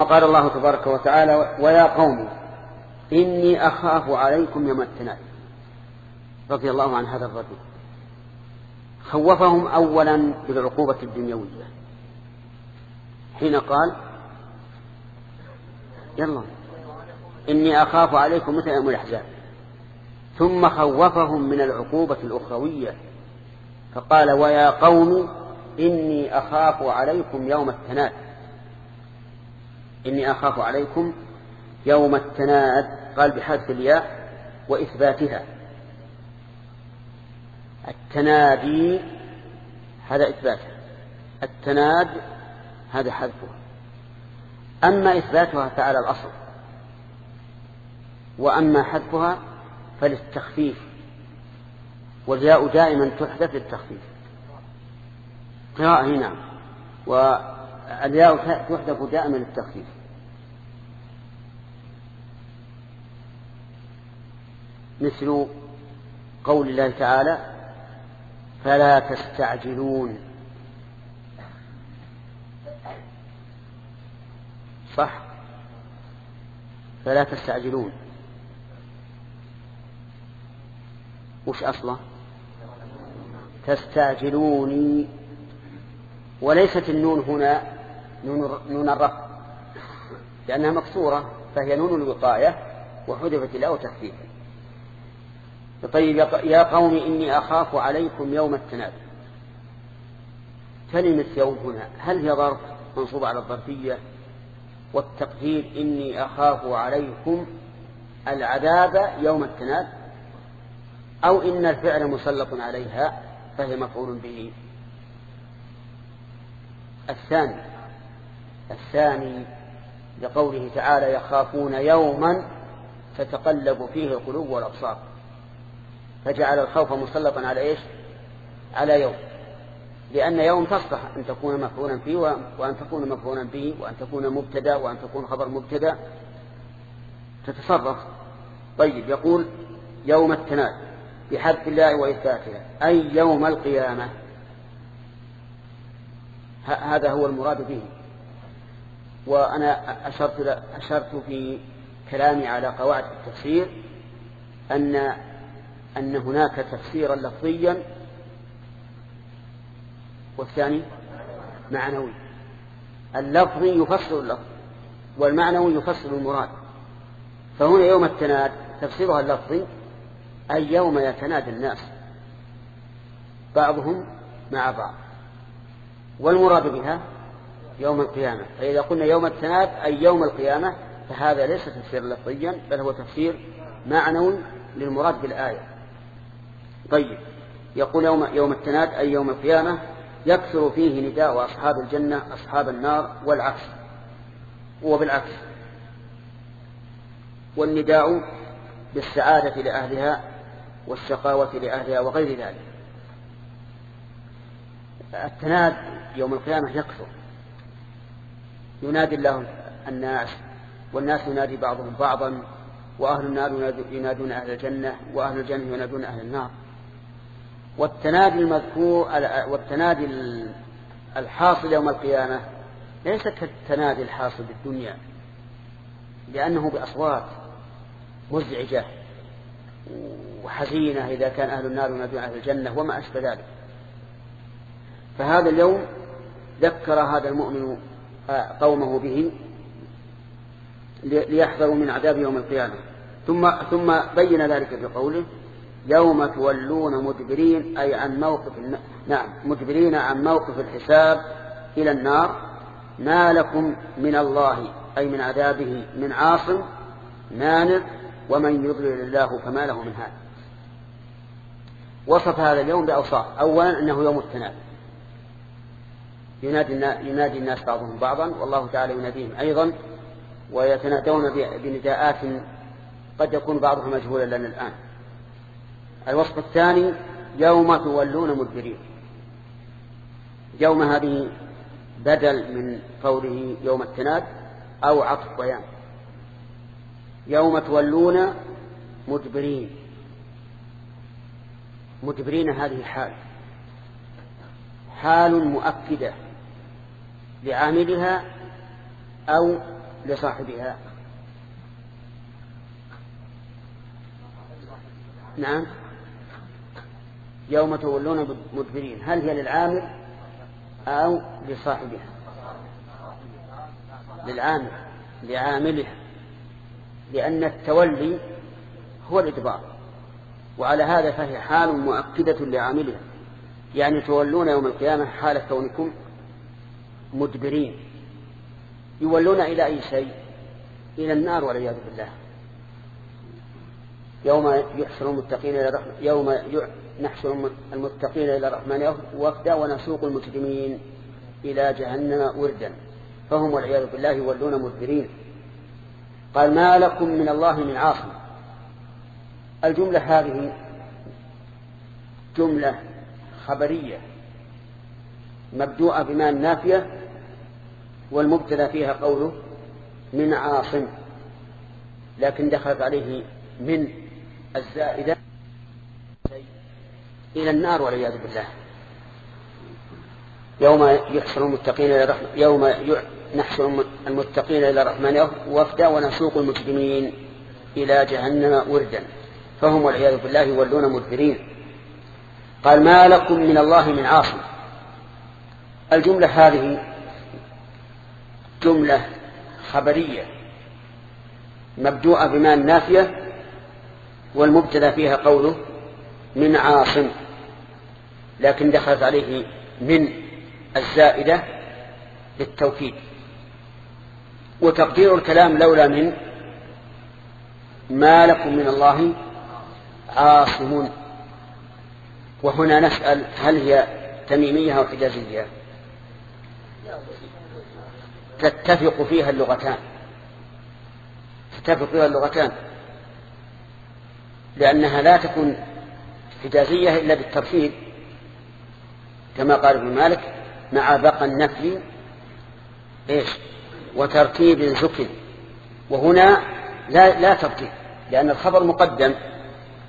وقال الله تبارك وتعالى ويا قوم إني أخاف عليكم يوم التنائي رضي الله عن هذا الرجل. خوفهم أولا بالعقوبة الدنيوية. حين قال يلا إني أخاف عليكم مثل يوم الأحزاب. ثم خوفهم من العقوبة الأخروية. فقال ويا قوم إني أخاف عليكم يوم التناد. إني أخاف عليكم يوم التناد قال بحذف الياء وإثباتها. التنادي هذا إثباتها التناد هذا حذفها أما إثباتها فعلى الأصل. وأما حذفها فللتخفيف. والياء دائما تحذف للتخفيف. قراءة نعم. والياء تحذف دائما للتخفيف. مثل قول الله تعالى فلا تستعجلون. صح؟ فلا تستعجلون. وش أصله؟ تستعجلوني. وليست النون هنا نون, الرفع لأنها مكسورة فهي نون الوقاية وحذفت الأو تخفيفا طيب يا قوم إني أخاف عليكم يوم التناد. كلمة يوم هنا هل هي ظرف منصوب على الظرفية؟ والتقدير إني أخاف عليكم العذاب يوم التناد أو إن الفعل مسلط عليها فهي مفعول به. الثاني الثاني لقوله تعالى يخافون يوما تتقلب فيه القلوب والأبصار. فجعل الخوف مسلطا على إيش؟ على يوم. لأن يوم تصلح أن تكون مفعولا فيه وأن تكون مفعولا به وأن تكون مبتدأ وأن تكون خبر مبتدأ. تتصرف. طيب يقول يوم التناد بحذف الله وإثباتها أي يوم القيامة. هذا هو المراد به. وأنا أشرت, أشرت في كلامي على قواعد التفسير أن أن هناك تفسيرا لفظيا والثاني معنوي. اللفظي يفسر اللفظ والمعنوي يفسر المراد. فهنا يوم التناد تفسيرها اللفظي أي يوم يتنادى الناس بعضهم مع بعض. والمراد بها يوم القيامة. فإذا قلنا يوم التناد أي يوم القيامة فهذا ليس تفسيرا لفظيا بل هو تفسير معنوي للمراد بالآية. طيب. يقول يوم, يوم التناد أي يوم القيامة يكثر فيه نداء أصحاب الجنة أصحاب النار والعكس. وبالعكس والنداء بالسعادة لأهلها والشقاوة لأهلها وغير ذلك. التناد يوم القيامة يكثر. ينادي الله الناس والناس ينادي بعضهم بعضا وأهل النار ينادون أهل الجنة وأهل الجنة ينادون أهل النار. والتنادي المذكور والتنادي الحاصل يوم القيامة ليس كالتنادي الحاصل بالدنيا لأنه بأصوات مزعجة وحزينة إذا كان أهل النار ينادون أهل الجنة وما أشبه ذلك. فهذا اليوم ذكر هذا المؤمن قومه به ليحذروا من عذاب يوم القيامة. ثم ثم بين ذلك بقوله يوم تولون مدبرين أي عن موقف نعم مدبرين عن موقف الحساب إلى النار. ما لكم من الله أي من عذابه من عاصم مانع ومن يضلل الله فما له من هذا وصف هذا اليوم بأوصاف. أولا أنه يوم التناد ينادي, ينادي الناس بعضهم بعضا والله تعالى يناديهم أيضا ويتنادون بنداءات قد يكون بعضها مجهولا لنا الآن. الوصف الثاني يوم تولون مدبرين. يوم هذه بدل من قوله يوم التناد أو عطف بيان يوم تولون مدبرين. مدبرين هذه حال. حال مؤكدة لعاملها أو لصاحبها. نعم. يوم تولون مدبرين هل هي للعامل أو لصاحبها؟ للعامل لعامله لأن التولي هو الإدبار وعلى هذا فهي حال مؤكدة لعاملها. يعني تولون يوم القيامة حال كونكم مدبرين. يولون إلى أي شيء؟ إلى النار والعياذ بالله. يوم يحشر المتقين إلى الرحمن يوم نحشر المتقين إلى الرحمن وفدا ونسوق المجرمين إلى جهنم وردا. فهم والعياذ بالله يولون مدبرين. قال ما لكم من الله من عاصم. الجملة هذه جملة خبرية مبدوءة بما النافية والمبتدا فيها قوله من عاصم لكن دخلت عليه من الزائدة. إلى النار والعياذ بالله. يوم يحشر المتقين إلى الرحمن يوم نحشر المتقين إلى الرحمن وفدا ونسوق المجرمين إلى جهنم وردا. فهم والعياذ بالله يولون مدبرين. قال ما لكم من الله من عاصم. الجملة هذه جملة خبرية مبدوءة بما النافية والمبتدأ فيها قوله من عاصم. لكن دخلت عليه من الزائدة للتوكيد. وتقدير الكلام لولا من ما لكم من الله عاصم وهنا نسأل هل هي تميمية أو حجازية؟ تتفق فيها اللغتان. تتفق فيها اللغتان. لأنها لا تكون حجازية إلا بالترتيب كما قال ابن مالك مع بقى النفي إيش؟ وترتيب زكن وهنا لا, لا ترتيب لأن الخبر مقدم.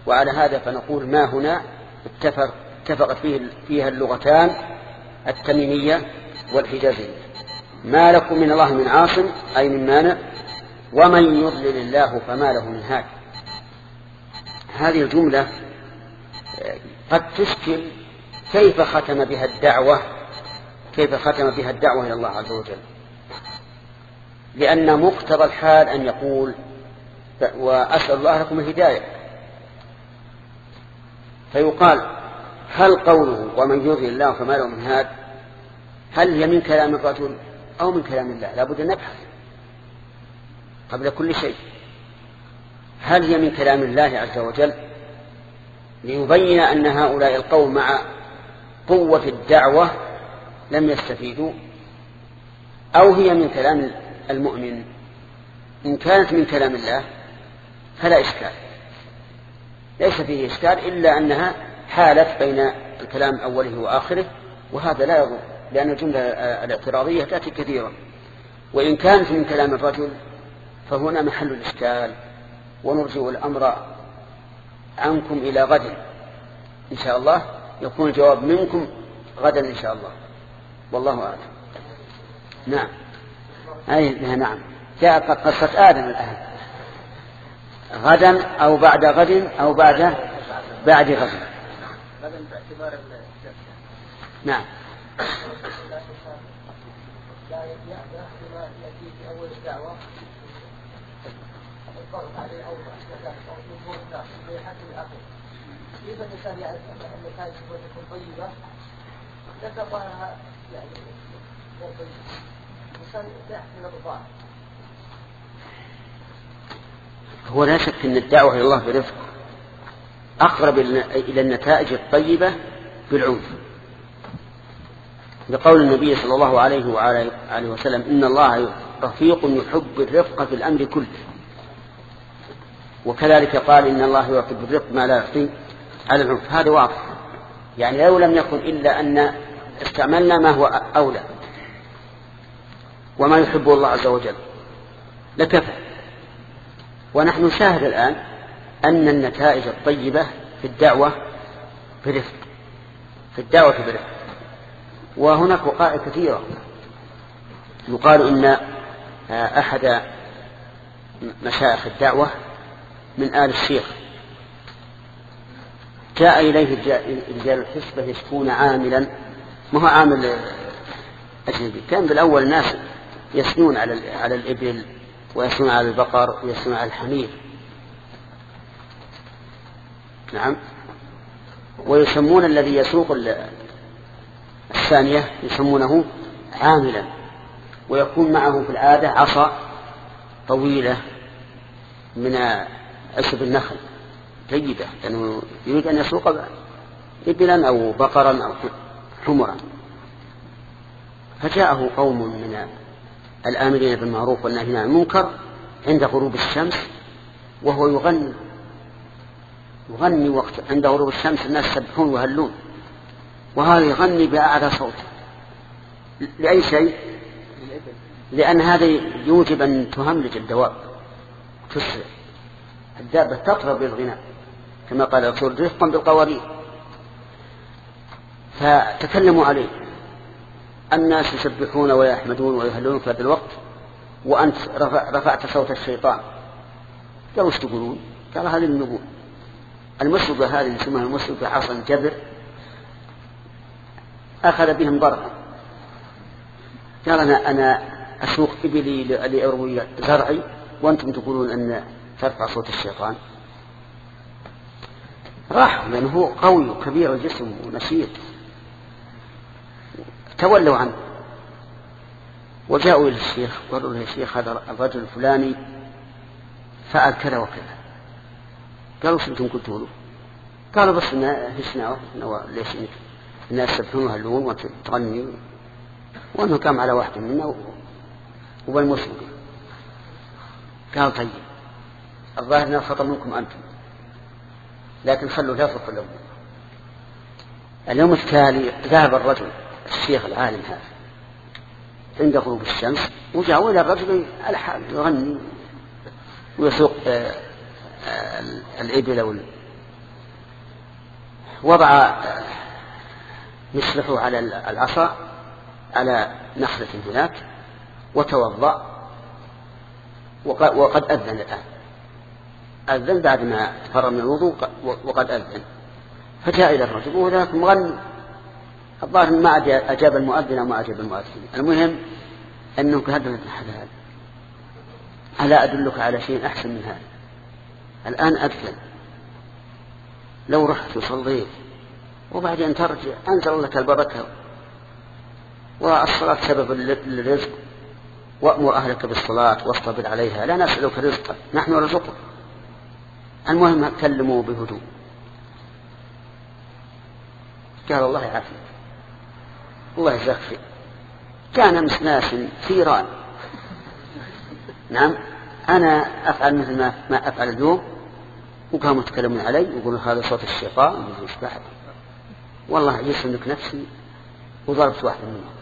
وعلى هذا فنقول ما هنا اتفق اتفقت فيه فيها اللغتان التميمية والحجازية. ما لكم من الله من عاصم أي من مانع ومن يضلل الله فما له من هاد. هذه الجملة قد تشكل كيف ختم بها الدعوة؟ كيف ختم بها الدعوة إلى الله عز وجل؟ لأن مقتضى الحال أن يقول وأسأل الله لكم الهداية. فيقال هل قوله ومن يرضي الله فما له من هاد؟ هل هي من كلام الرجل أو من كلام الله؟ لابد أن نبحث قبل كل شيء. هل هي من كلام الله عز وجل؟ ليبين أن هؤلاء القوم مع قوة الدعوة لم يستفيدوا أو هي من كلام المؤمن. إن كانت من كلام الله فلا إشكال. ليس فيه إشكال إلا أنها حالت بين الكلام أوله وآخره وهذا لا يضر لأن الجملة الاعتراضية تأتي كثيرا. وإن كانت من كلام الرجل فهنا محل الإشكال. ونرجع الأمر عنكم إلى غد إن شاء الله. يكون الجواب منكم غدا إن شاء الله. والله أعلم. نعم. أي نعم. جاء قصة آدم الآن. غدا أو بعد غد أو بعد بعد غد. نعم. في أول الدعوة الضغط عليه أو نفور الناس لحد الآخر. كيف الإنسان يعرف أن النتائج تكون طيبة ذكرها يعني غير طيبة الإنسان لا يحسن الرضاعة هو لا شك أن الدعوة إلى الله برفق. أقرب إلى النتائج الطيبة بالعنف. لقول النبي صلى الله عليه وعلى وسلم إن الله رفيق يحب الرفق في الأمر كله. وكذلك قال إن الله يحب الرفق ما لا يعطي. على العنف هذا واضح. يعني لو لم يكن إلا أن استعملنا ما هو أولى. وما يحبه الله عز وجل. لكفى. ونحن نشاهد الآن أن النتائج الطيبة في الدعوة برفق في الدعوة برفق وهناك وقائع كثيرة. يقال إن آه، أحد مشايخ الدعوة من آل الشيخ جاء إليه رجال الحسبة يشكون عاملا. ما هو عامل أجنبي. كان بالأول الناس يسنون على على الإبل ويسنون على البقر ويسنون على الحمير. نعم. ويسمون الذي يسوق الثانية يسمونه عاملا. ويكون معه في العادة عصا طويلة من عشب النخل. جيدة لأنه يريد أن يسوق إبلا أو بقرا أو حمرا. فجاءه قوم من الآمرين بالمعروف والناهين عن المنكر عند غروب الشمس وهو يغني يغني وقت عند غروب الشمس الناس يسبحون ويهلون. وهذا يغني بأعلى صوت. لأي شيء؟ لأن هذا يوجب أن تهملج الدواب تسرع الدابة تطرب بالغناء كما قال الرسول رفقا بالقوارير فتكلموا عليه. الناس يسبحون ويحمدون ويهلون في هذا الوقت وأنت رفعت صوت الشيطان. قالوا وش تقولون؟ قال هذه اللي نقول المسلقة هذه اسمها المسلقة عصا جبر أخذ بهم ضربا قال أنا أنا أسوق إبلي لأروي زرعي وأنتم تقولون أن ترفع صوت الشيطان. راح لأنه هو قوي وكبير الجسم ونشيط. تولوا عنه. وجاءوا إلى الشيخ قالوا له يا شيخ هذا الرجل الفلاني فعل كذا وكذا. قالوا وش أنتم قلتوا له؟ قالوا بس هشنا ليش الناس يسبحون ويهلون وتغني وأنه قام على واحد منا وبالمسلم قال طيب الظاهر ان الخطا منكم أنتم. لكن خلوا لا في اليوم. اليوم التالي ذهب الرجل الشيخ العالم هذا عند غروب الشمس وجاء إلى الرجل الحال يغني ويسوق آه، آه، الإبل أو وضع مصلحه على العصا على نخلة هناك وتوضأ وقد أذن الآن. أذن بعد ما فرغ من الوضوء وقد أذن. فجاء إلى الرجل وذاك مغني. الظاهر ما أجاب المؤذن أو ما أجاب المؤذن. المهم أنه كهذا الحلال ألا أدلك على شيء أحسن من هذا؟ الآن أذن. لو رحت وصليت وبعدين ترجع أنزل لك البركة والصلاة سبب للرزق وأمر أهلك بالصلاة واصطبر عليها. لا نسألك رزقا نحن نرزقك المهم كلموا بهدوء. قال الله يعافيك. الله خير. كان امس ناس ثيران نعم. أنا أفعل مثل ما, ما أفعل اليوم وقاموا يتكلمون علي يقولون هذا صوت الشيطان يشبه والله يسلمك نفسي وضربت واحد منهم.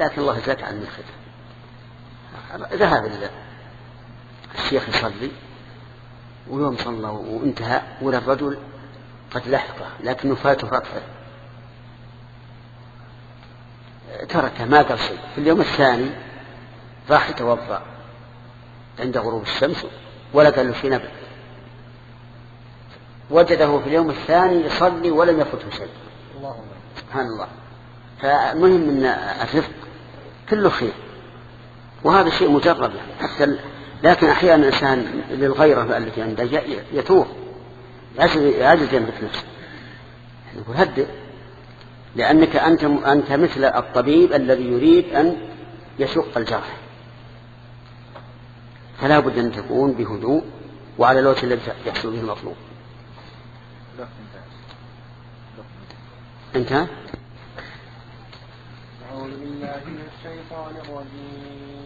لكن الله يجزاك عني الخير ذهب الشيخ يصلي. ويوم صلى وانتهى ولا الرجل قد لحقه لكنه فاته ركعه تركه ما قال شيء في اليوم الثاني راح يتوضأ عند غروب الشمس ولا قال له شيء نبأ وجده في اليوم الثاني يصلي ولم يفته شيء. الله سبحان الله. فالمهم إن الرفق كله خير. وهذا شيء مجرب يعني حتى لكن أحيانا الإنسان للغيرة التي عنده يتوه يعجز يملك نفسه. يقول هدئ لأنك أنت أنت مثل الطبيب الذي يريد أن يشق الجرح. فلا بد أن تكون بهدوء وعلى الوجه الذي يحصل به المطلوب. انتهى؟ أعوذ بالله من الشيطان الرجيم.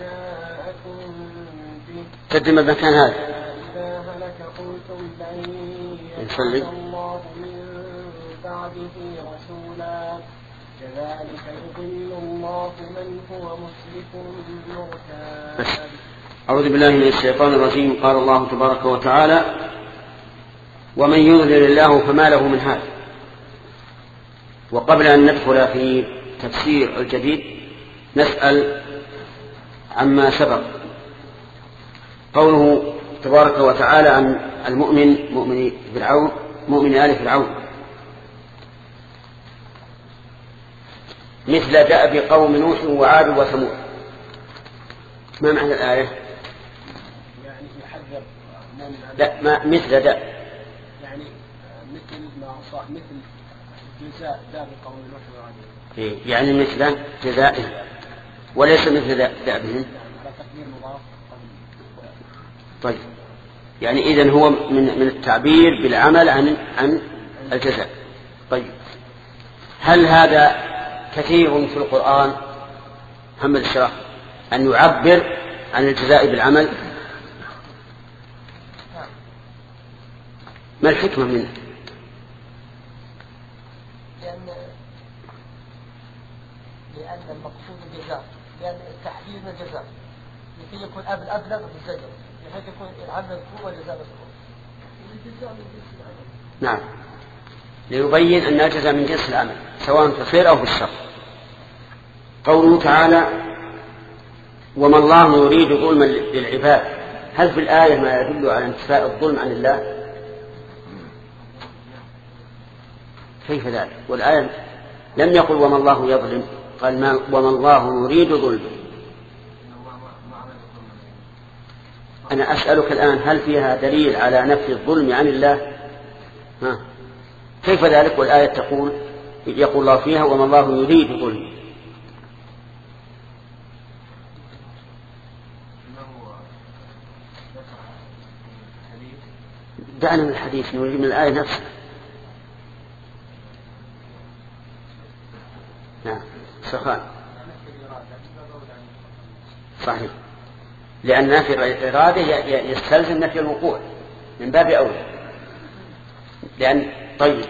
جاءكم به تدم المكان هذا. إذا قلتم مرتاب أعوذ بالله من الشيطان الرجيم. قال الله تبارك وتعالى ومن يضلل الله فما له من هاد. وقبل أن ندخل في تفسير الجديد نسأل عما سبق. قوله تبارك وتعالى عن المؤمن مؤمن فرعون مؤمن آل فرعون. مثل دأب قوم نوح وعاد وثمود. ما معنى الآية؟ يعني يحذر لا ما مثل دأب يعني مثل ما مثل جزاء دار قوم نوح وعاد. يعني مثل جزائهم وليس مثل دأ- دأبهم طيب. يعني إذن هو من من التعبير بالعمل عن عن الجزاء. طيب. هل هذا كثير في القرآن؟ محمد الشرف أن يعبر عن الجزاء بالعمل؟ ما الحكمة منه لأن لأن المقصود الجزاء لأن التحديد من الجزاء. لكي يكون أب أبلغ بالزجر بحيث يكون العمل مذكور والجزاء مذكور. من نعم. ليبين أن الجزاء من جنس العمل سواء في الخير أو في الشر. قوله تعالى وما الله يريد ظلما للعباد. هل في الآية ما يدل على انتفاء الظلم عن الله؟ كيف ذلك؟ والآية لم يقل وما الله يظلم قال ما وما الله يريد ظلما أنا أسألك الآن هل فيها دليل على نفي الظلم عن الله؟ ها. كيف ذلك؟ والآية تقول يقول الله فيها وما الله يريد ظلم دعنا من الحديث نريد من الآية نفسها نعم سخان. صحيح. لأن نفي الإرادة يستلزم نفي الوقوع من باب أولى لأن طيب.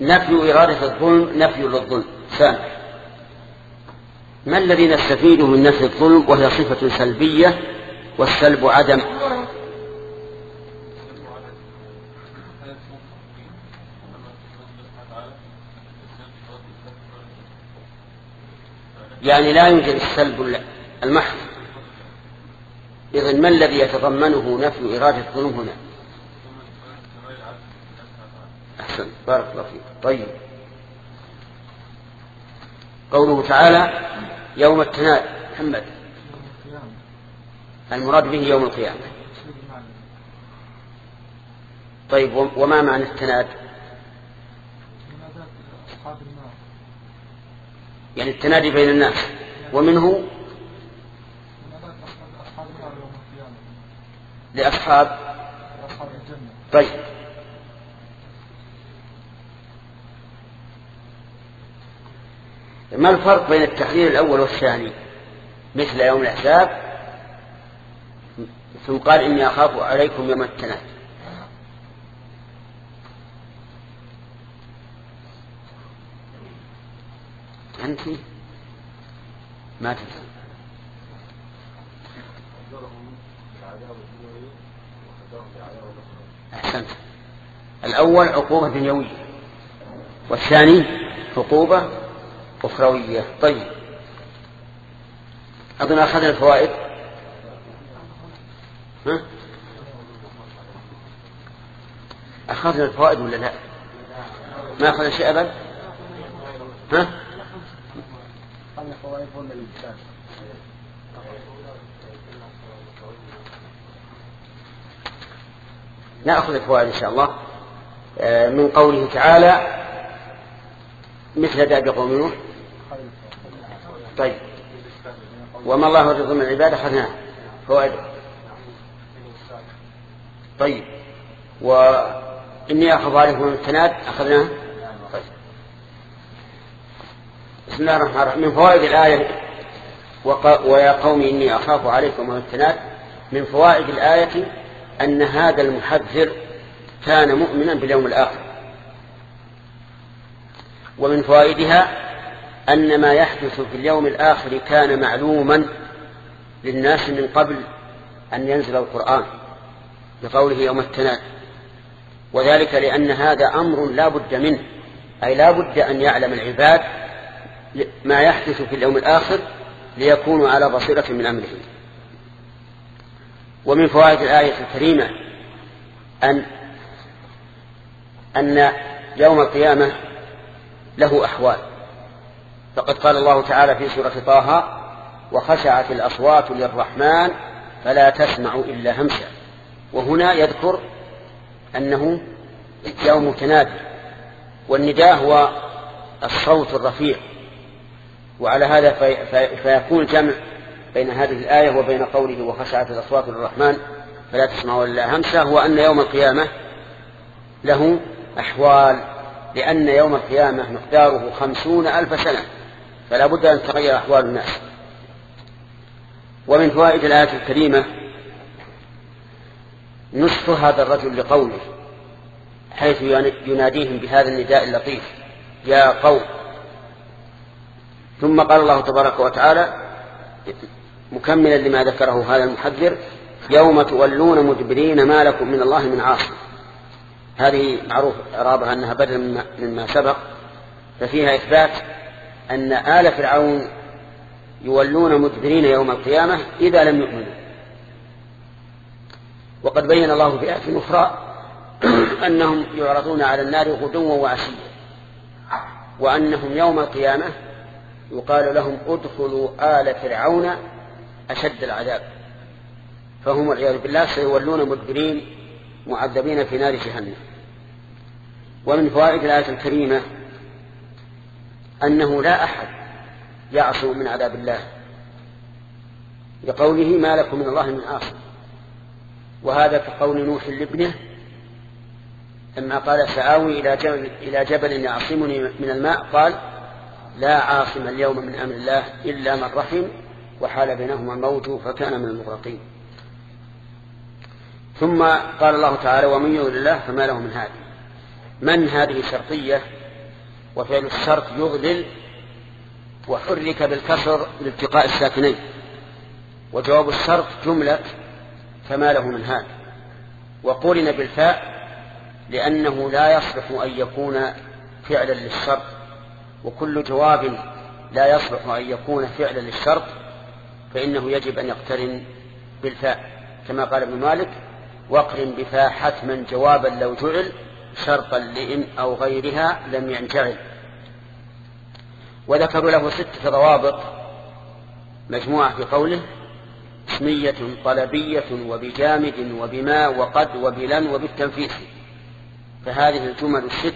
نفي إرادة الظلم نفي للظلم. سامح ما الذي نستفيده من نفي الظلم وهي صفة سلبية والسلب عدم؟ يعني لا يوجد السلب المحض. إذن ما الذي يتضمنه نفي إرادة الظلم هنا؟ أحسن. بارك الله فيك. طيب. قوله تعالى يوم التناد محمد. المراد به يوم القيامة. طيب وم- وما معنى التناد يعني التنادي بين الناس. ومنه لأصحاب طيب. ما الفرق بين التحذير الأول والثاني؟ مثل يوم الحساب ثم قال إني أخاف عليكم يوم التناد أنت؟ ما تدري أحسنت. الأول عقوبة دنيوية والثاني عقوبة أخروية. طيب. أظن أخذنا الفوائد. ها؟ أخذنا الفوائد ولا لا؟ ما أخذنا شيء أبدا ها؟ قال فوائد ظلم الإنسان. نأخذ الفوائد إن شاء الله. آه، من قوله تعالى مثل داب قوم نوح. طيب. وما الله يريد من العباد أخذناه فوائد طيب. وإني أخاف عليكم التناد أخذناه طيب. بسم الله الرحمن الرحيم. من فوائد الآية. ويا قوم إني أخاف عليكم التناد من فوائد الآية أن هذا المحذر كان مؤمنا باليوم الآخر. ومن فوائدها أن ما يحدث في اليوم الآخر كان معلوما للناس من قبل أن ينزل القرآن بقوله يوم التناد وذلك لأن هذا أمر لا بد منه أي لا بد أن يعلم العباد ما يحدث في اليوم الآخر ليكونوا على بصيرة من أمره. ومن فوائد الآية الكريمة أن أن يوم القيامة له أحوال. فقد قال الله تعالى في سورة طه وخشعت الأصوات للرحمن فلا تسمع إلا همسا. وهنا يذكر أنه يوم تنادي والنداء هو الصوت الرفيع. وعلى هذا في فيكون جمع بين هذه الآية وبين قوله وخشعت الأصوات للرحمن فلا تسمعوا إلا همسة هو أن يوم القيامة له أحوال لأن يوم القيامة مقداره خمسون ألف سنة فلا بد أن تغير أحوال الناس. ومن فوائد الآية الكريمة نصف هذا الرجل لقوله حيث يناديهم بهذا النداء اللطيف يا قوم ثم قال الله تبارك وتعالى مكملا لما ذكره هذا المحذر يوم تولون مدبرين ما لكم من الله من عاصم. هذه معروف إعرابها أنها بدل مما سبق ففيها إثبات أن آل فرعون يولون مدبرين يوم القيامة إذا لم يؤمنوا. وقد بين الله في آية أخرى أنهم يعرضون على النار غدوا وعشيا وأنهم يوم القيامة يقال لهم ادخلوا آل فرعون أشد العذاب. فهم والعياذ بالله سيولون مدبرين معذبين في نار جهنم. ومن فوائد الآية الكريمة أنه لا أحد يعصم من عذاب الله لقوله ما لكم من الله من عاصم. وهذا كقول نوح لابنه لما قال سآوي إلى إلى جبل يعصمني من الماء قال لا عاصم اليوم من أمر الله إلا من رحم وحال بينهما الموت فكان من المغرقين. ثم قال الله تعالى ومن يضل الله فما له من هادي. من هذه شرطية وفعل الشرط يضلل وحرك بالكسر لالتقاء الساكنين. وجواب الشرط جملة فما له من هاد وقورن بالفاء لأنه لا يصلح أن يكون فعلا للشرط. وكل جواب لا يصلح أن يكون فعلا للشرط فإنه يجب أن يقترن بالفاء. كما قال ابن مالك واقرن بفاء حتما جوابا لو جعل شرطا لإن أو غيرها لم ينجعل. وذكروا له ستة ضوابط مجموعة في قوله اسمية طلبية وبجامد وبما وقد وبلن وبالتنفيس. فهذه الجمل الست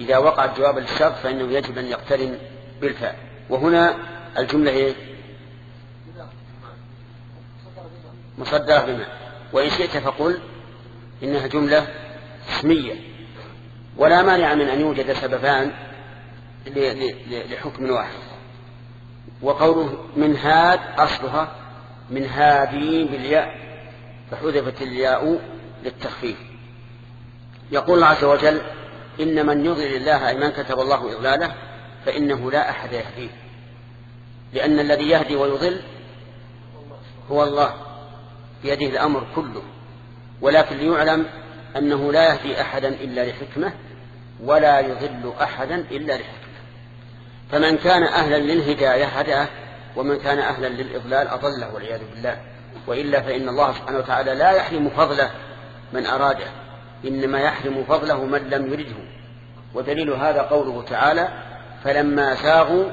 إذا وقعت جواب للشرط فإنه يجب أن يقترن بالفاء وهنا الجملة إيه؟ مصدرة بما. وإن شئت فقل إنها جملة اسمية. ولا مانع من أن يوجد سببان لحكم واحد. وقوله من هاد أصلها من هادي بالياء فحذفت الياء للتخفيف. يقول الله عز وجل إن من يضلل الله أي من كتب الله إضلاله فإنه لا أحد يهديه. لأن الذي يهدي ويضل هو الله بيده الأمر كله. ولكن ليعلم أنه لا يهدي أحدا إلا لحكمة ولا يضل أحدا إلا لحكمة. فمن كان أهلا للهداية هداه ومن كان أهلا للإضلال أضله والعياذ بالله. وإلا فإن الله سبحانه وتعالى لا يحرم فضله من أراده. إنما يحرم فضله من لم يرده. ودليل هذا قوله تعالى فلما زاغوا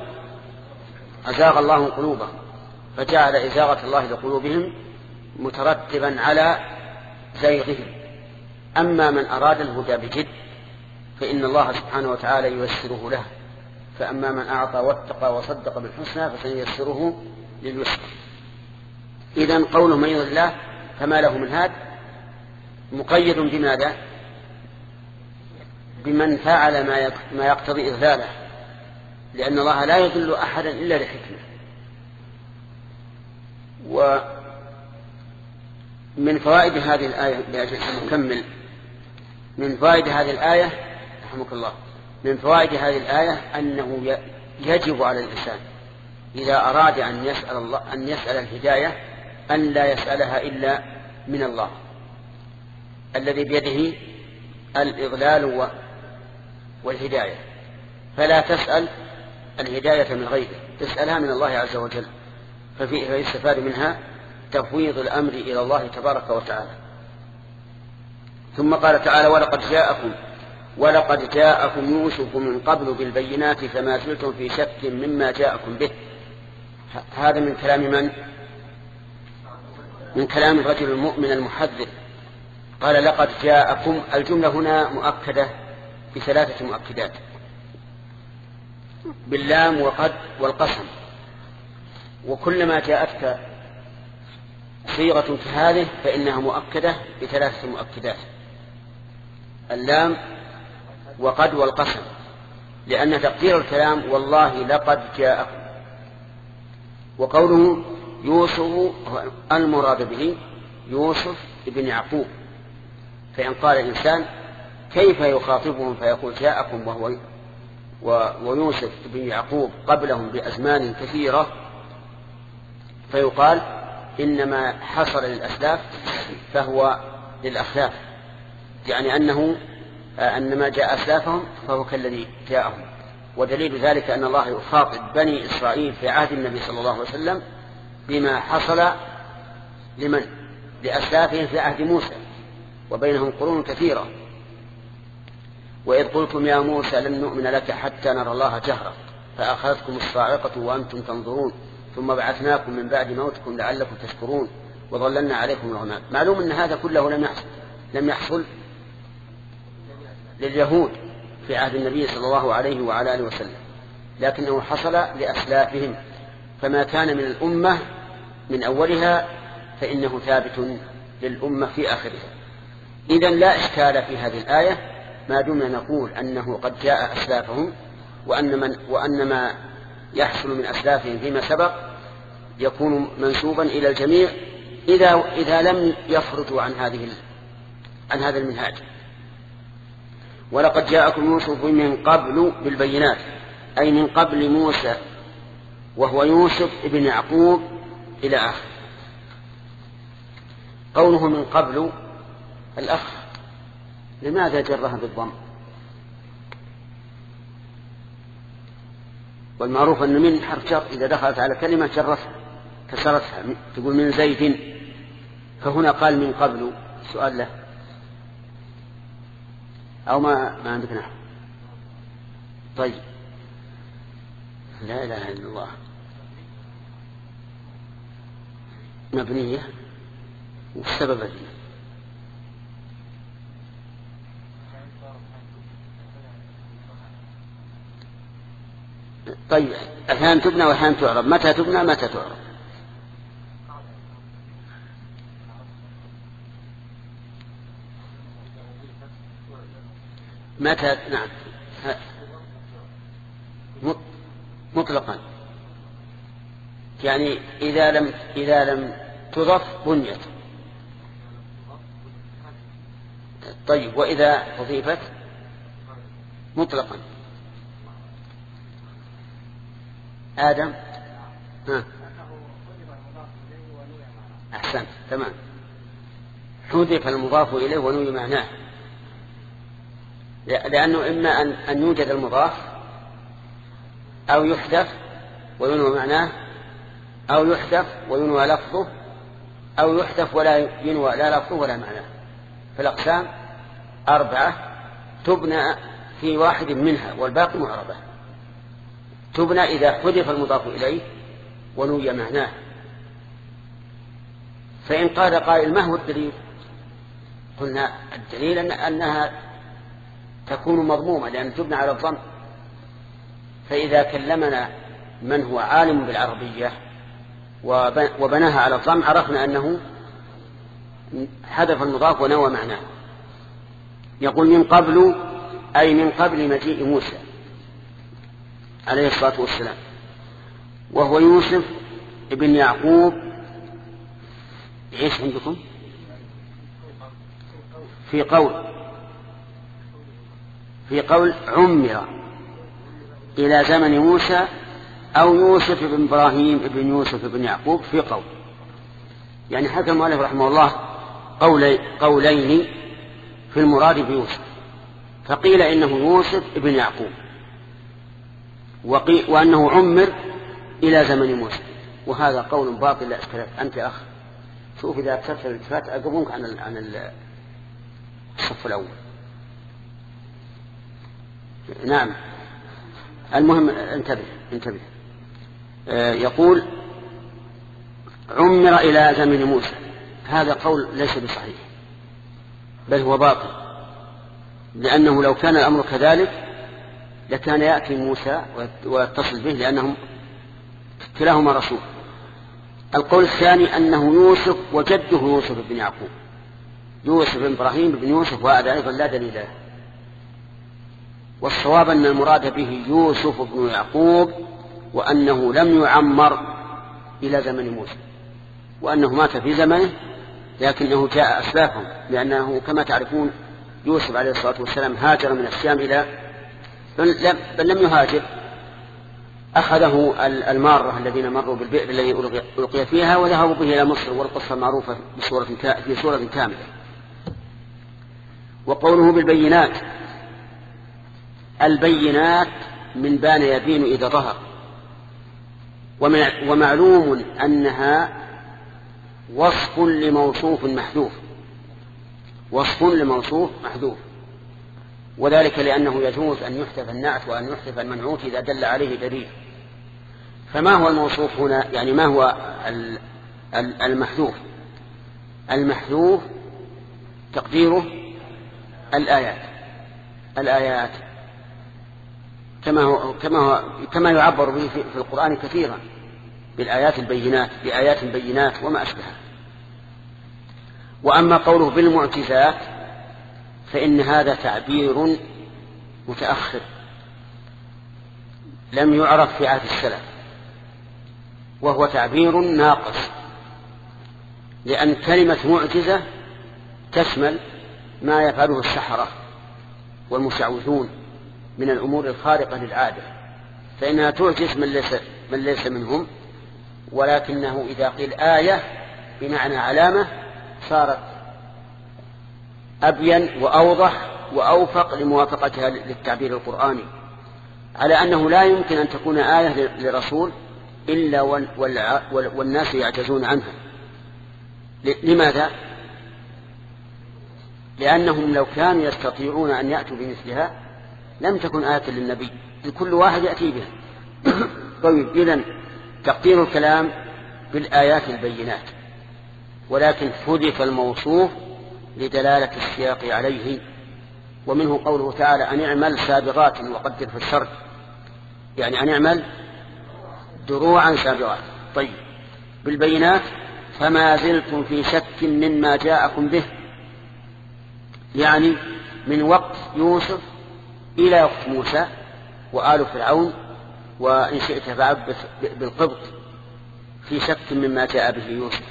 أزاغ الله قلوبهم. فجعل إزاغة الله لقلوبهم مترتبا على زيغهم. أما من أراد الهدى بجد فإن الله سبحانه وتعالى ييسره له. فأما من أعطى واتقى وصدق بالحسنى فسنيسره لليسر إذا قول من الله فما له من هاد؟ مقيد بماذا؟ بمن فعل ما يقتضي إذلاله لأن الله لا يذل أحدا إلا لحكمة ومن فوائد هذه الآية لأجل أن نكمل من فوائد هذه الآية رحمك الله من فوائد هذه الآية أنه يجب على الإنسان إذا أراد أن يسأل الله أن يسأل الهداية أن لا يسألها إلا من الله. الذي بيده الإضلال والهداية. فلا تسأل الهداية من غيره تسألها من الله عز وجل. فيستفاد منها تفويض الأمر إلى الله تبارك وتعالى. ثم قال تعالى ولقد جاءكم ولقد جاءكم يوسف من قبل بالبينات فما زلتم في شك مما جاءكم به. هذا من كلام من؟ من كلام الرجل المؤمن المحذر. قال لقد جاءكم الجملة هنا مؤكدة بثلاثة مؤكدات. باللام وقد والقسم. وكلما جاءتك صيغة كهذه فإنها مؤكدة بثلاثة مؤكدات. اللام وقد والقسم. لأن تقدير الكلام والله لقد جاءكم. وقوله يوسف المراد به يوسف بن يعقوب. فإن قال الإنسان كيف يخاطبهم فيقول جاءكم وهو ويوسف بن يعقوب قبلهم بأزمان كثيرة فيقال إنما حصل للأسلاف فهو للأخلاف يعني أنه أن ما جاء أسلافهم فهو كالذي جاءهم ودليل ذلك أن الله يخاطب بني إسرائيل في عهد النبي صلى الله عليه وسلم بما حصل لمن؟ لأسلافهم في عهد موسى. وبينهم قرون كثيرة. وإذ قلتم يا موسى لن نؤمن لك حتى نرى الله جهرا فأخذتكم الصاعقة وأنتم تنظرون ثم بعثناكم من بعد موتكم لعلكم تشكرون وظللنا عليكم الغمام. معلوم أن هذا كله لم يحصل لم يحصل لليهود في عهد النبي صلى الله عليه وعلى آله وسلم لكنه حصل لأسلافهم. فما كان من الأمة من أولها فإنه ثابت للأمة في آخرها. إذا لا إشكال في هذه الآية ما دمنا نقول أنه قد جاء أسلافهم وأن, من وأن ما يحصل من أسلافهم فيما سبق يكون منسوبا إلى الجميع إذا إذا لم يخرجوا عن هذه عن هذا المنهاج. ولقد جاءكم يوسف من قبل بالبينات أي من قبل موسى وهو يوسف ابن يعقوب إلى آخر قوله من قبل الأخ لماذا جرها بالضم؟ والمعروف أن من حرف جر إذا دخلت على كلمة جرتها كسرتها تقول من زيد. فهنا قال من قبل سؤال له. أو ما ما عندك نحو. طيب. لا إله إلا الله. مبنية. والسبب فيه طيب أحيانا تبنى وأحيانا تعرب. متى تبنى متى تعرب؟ متى؟ نعم. مطلقا. يعني إذا لم إذا لم تضف بنيت. طيب وإذا أضيفت؟ مطلقا. آدم؟ ها. أحسنت تمام. حذف المضاف إليه ونوي معناه. لأنه إما أن أن يوجد المضاف أو يحذف وينوى معناه أو يحذف وينوى لفظه أو يحذف ولا ينوى لا لفظه ولا معناه. فالأقسام أربعة تبنى في واحد منها والباقي معربة. تبنى إذا حذف المضاف إليه ونوي معناه. فإن قال قائل ما هو الدليل؟ قلنا الدليل أن أنها تكون مضمومة لأن تبنى على الضم. فإذا كلمنا من هو عالم بالعربية وبناها على الضم عرفنا أنه حذف المضاف ونوى معناه. يقول من قبل أي من قبل مجيء موسى. عليه الصلاة والسلام. وهو يوسف ابن يعقوب. إيش عندكم؟ في قول في قول عمر إلى زمن موسى أو يوسف بن إبراهيم بن يوسف بن يعقوب في قول. يعني حكى المؤلف رحمه الله قولي قولين في المراد بيوسف. فقيل إنه يوسف بن يعقوب. وأنه عمر إلى زمن موسى. وهذا قول باطل لا إشكال أنت أخ. شوف إذا كثرت الالتفات أقربونك عن عن الصف الأول. نعم. المهم انتبه انتبه. آه يقول عمر إلى زمن موسى. هذا قول ليس بصحيح بل هو باطل. لأنه لو كان الأمر كذلك لكان يأتي موسى ويتصل به لأنهم كلاهما رسول. القول الثاني أنه يوسف وجده يوسف بن يعقوب. يوسف بن إبراهيم بن يوسف وهذا أيضا لا دليل له. والصواب أن المراد به يوسف بن يعقوب وأنه لم يعمر إلى زمن موسى. وأنه مات في زمنه لكنه جاء أسلافهم لأنه كما تعرفون يوسف عليه الصلاة والسلام هاجر من الشام إلى بل لم يهاجر أخذه المارة الذين مروا بالبئر الذي ألقي فيها وذهبوا به إلى مصر والقصة معروفة في سورة كاملة. وقوله بالبينات البينات من بان يبين إذا ظهر. ومعلوم أنها وصف لموصوف محذوف. وصف لموصوف محذوف. وذلك لأنه يجوز أن يحذف النعت وأن يحذف المنعوت إذا دل عليه دليل. فما هو الموصوف هنا؟ يعني ما هو المحذوف؟ المحذوف تقديره الآيات. الآيات. كما هو كما هو كما يعبر به في القرآن كثيرا. بالآيات البينات بآيات بينات وما أشبهها. وأما قوله بالمعجزات فإن هذا تعبير متأخر لم يعرف في عهد السلف وهو تعبير ناقص لأن كلمة معجزة تشمل ما يفعله السحرة والمشعوذون من الأمور الخارقة للعادة فإنها تعجز من ليس, من ليس منهم ولكنه إذا قيل آية بمعنى علامة صارت أبين وأوضح وأوفق لموافقتها للتعبير القرآني على أنه لا يمكن أن تكون آية لرسول إلا والناس يعجزون عنها لماذا؟ لأنهم لو كانوا يستطيعون أن يأتوا بمثلها لم تكن آية للنبي كل واحد يأتي بها طيب إذا تقدير الكلام بالآيات البينات ولكن حذف الموصوف لدلالة السياق عليه ومنه قوله تعالى أن اعمل سابغات وقدر في الشر. يعني أن اعمل دروعا سابغات. طيب. بالبينات فما زلتم في شك مما جاءكم به. يعني من وقت يوسف إلى وقت موسى وآل فرعون وإن شئت فعبث بالقبط في شك مما جاء به يوسف.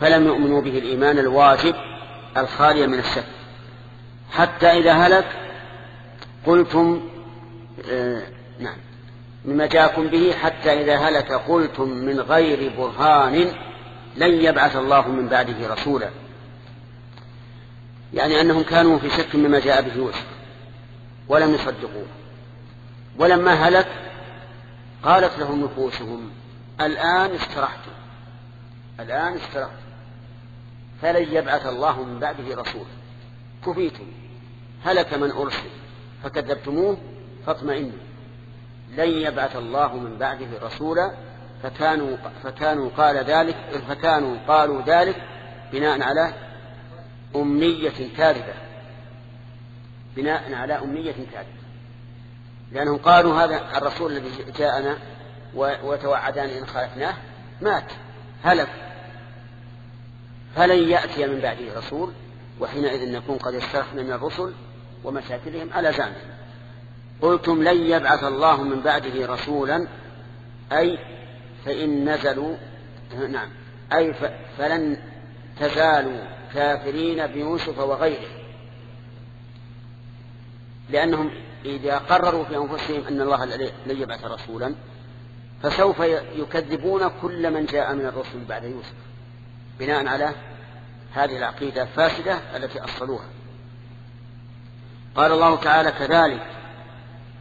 فلم يؤمنوا به الإيمان الواجب الخالي من الشك. حتى إذا هلك قلتم آه نعم مما جاءكم به حتى إذا هلك قلتم من غير برهان لن يبعث الله من بعده رسولا. يعني أنهم كانوا في شك مما جاء به يوسف ولم يصدقوه. ولما هلك قالت لهم نفوسهم الآن استرحتم الآن استرحتم. فلن يبعث الله من بعده رسولا كفيتم. هلك من أرسل. فكذبتموه فاطمئنوا. لن يبعث الله من بعده رسولا. فكانوا فكانوا قال ذلك فكانوا قالوا ذلك بناء على أمنية كاذبة. بناء على أمنية كاذبة. لأنهم قالوا هذا الرسول الذي جاءنا وتوعدان إن خالفناه مات هلك. فلن يأتي من بعده رسول وحينئذ نكون قد استرحنا من الرسل ومشاكلهم على زعمهم قلتم لن يبعث الله من بعده رسولا أي فإن نزلوا نعم أي فلن تزالوا كافرين بيوسف وغيره. لأنهم إذا قرروا في أنفسهم أن الله لن يبعث رسولا فسوف يكذبون كل من جاء من الرسل بعد يوسف. بناء على هذه العقيدة الفاسدة التي أصلوها. قال الله تعالى كذلك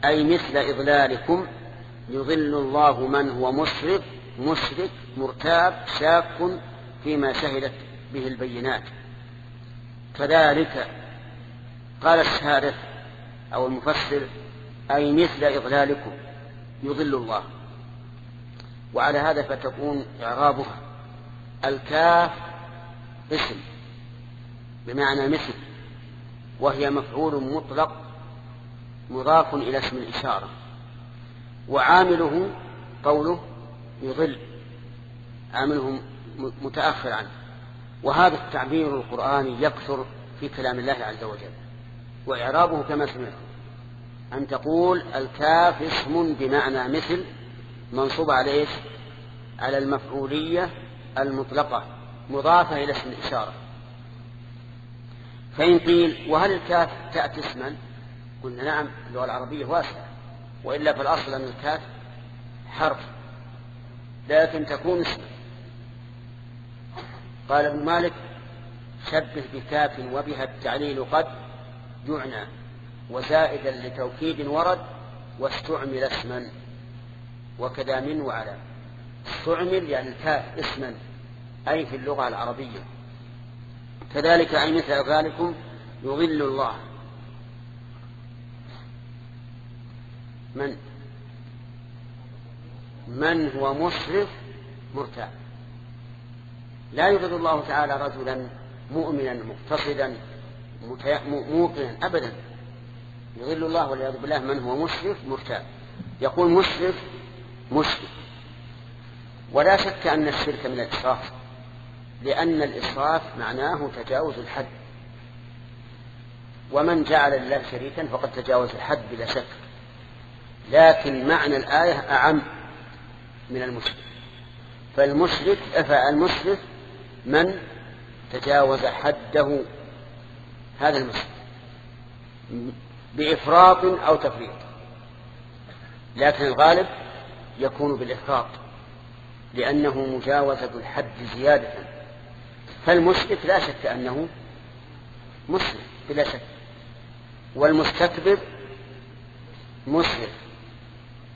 أي مثل إضلالكم يضل الله من هو مسرف مشرك مرتاب شاك فيما شهدت به البينات. كذلك قال الشارح أو المفسر أي مثل إضلالكم يضل الله. وعلى هذا فتكون إعرابها. الكاف اسم بمعنى مثل وهي مفعول مطلق مضاف إلى اسم الإشارة وعامله قوله يضل عامله متأخر عنه. وهذا التعبير القرآني يكثر في كلام الله عز وجل. وإعرابه كما سمعت أن تقول الكاف اسم بمعنى مثل منصوب على إيش على المفعولية المطلقة مضافة إلى اسم الإشارة. فإن قيل وهل الكاف تأتي اسما؟ قلنا نعم اللغة العربية واسعة وإلا في الأصل أن الكاف حرف لكن تكون اسما. قال ابن مالك شبه بكاف وبها التعليل قد جعنا وزائدا لتوكيد ورد واستعمل اسما وكذا من وعلى استعمل يعني الكاف اسما أي في اللغة العربية. كذلك أي مثل ذلكم يضل الله. من؟ من هو مسرف مرتاب لا يضل الله تعالى رجلا مؤمنا مقتصدا موقنا أبدا. يضل الله والعياذ بالله من هو مسرف مرتاب يقول مسرف مشرك ولا شك أن الشرك من الإسراف لأن الإسراف معناه تجاوز الحد. ومن جعل الله شريكا فقد تجاوز الحد بلا شك. لكن معنى الآية أعم من المشرك. فالمشرك فالمشرك من تجاوز حده. هذا المشرك. بإفراط أو تفريط. لكن الغالب يكون بالإفراط. لأنه مجاوزة الحد زيادة. فالمشرك لا شك أنه مسلم بلا شك. والمستكبر مسرف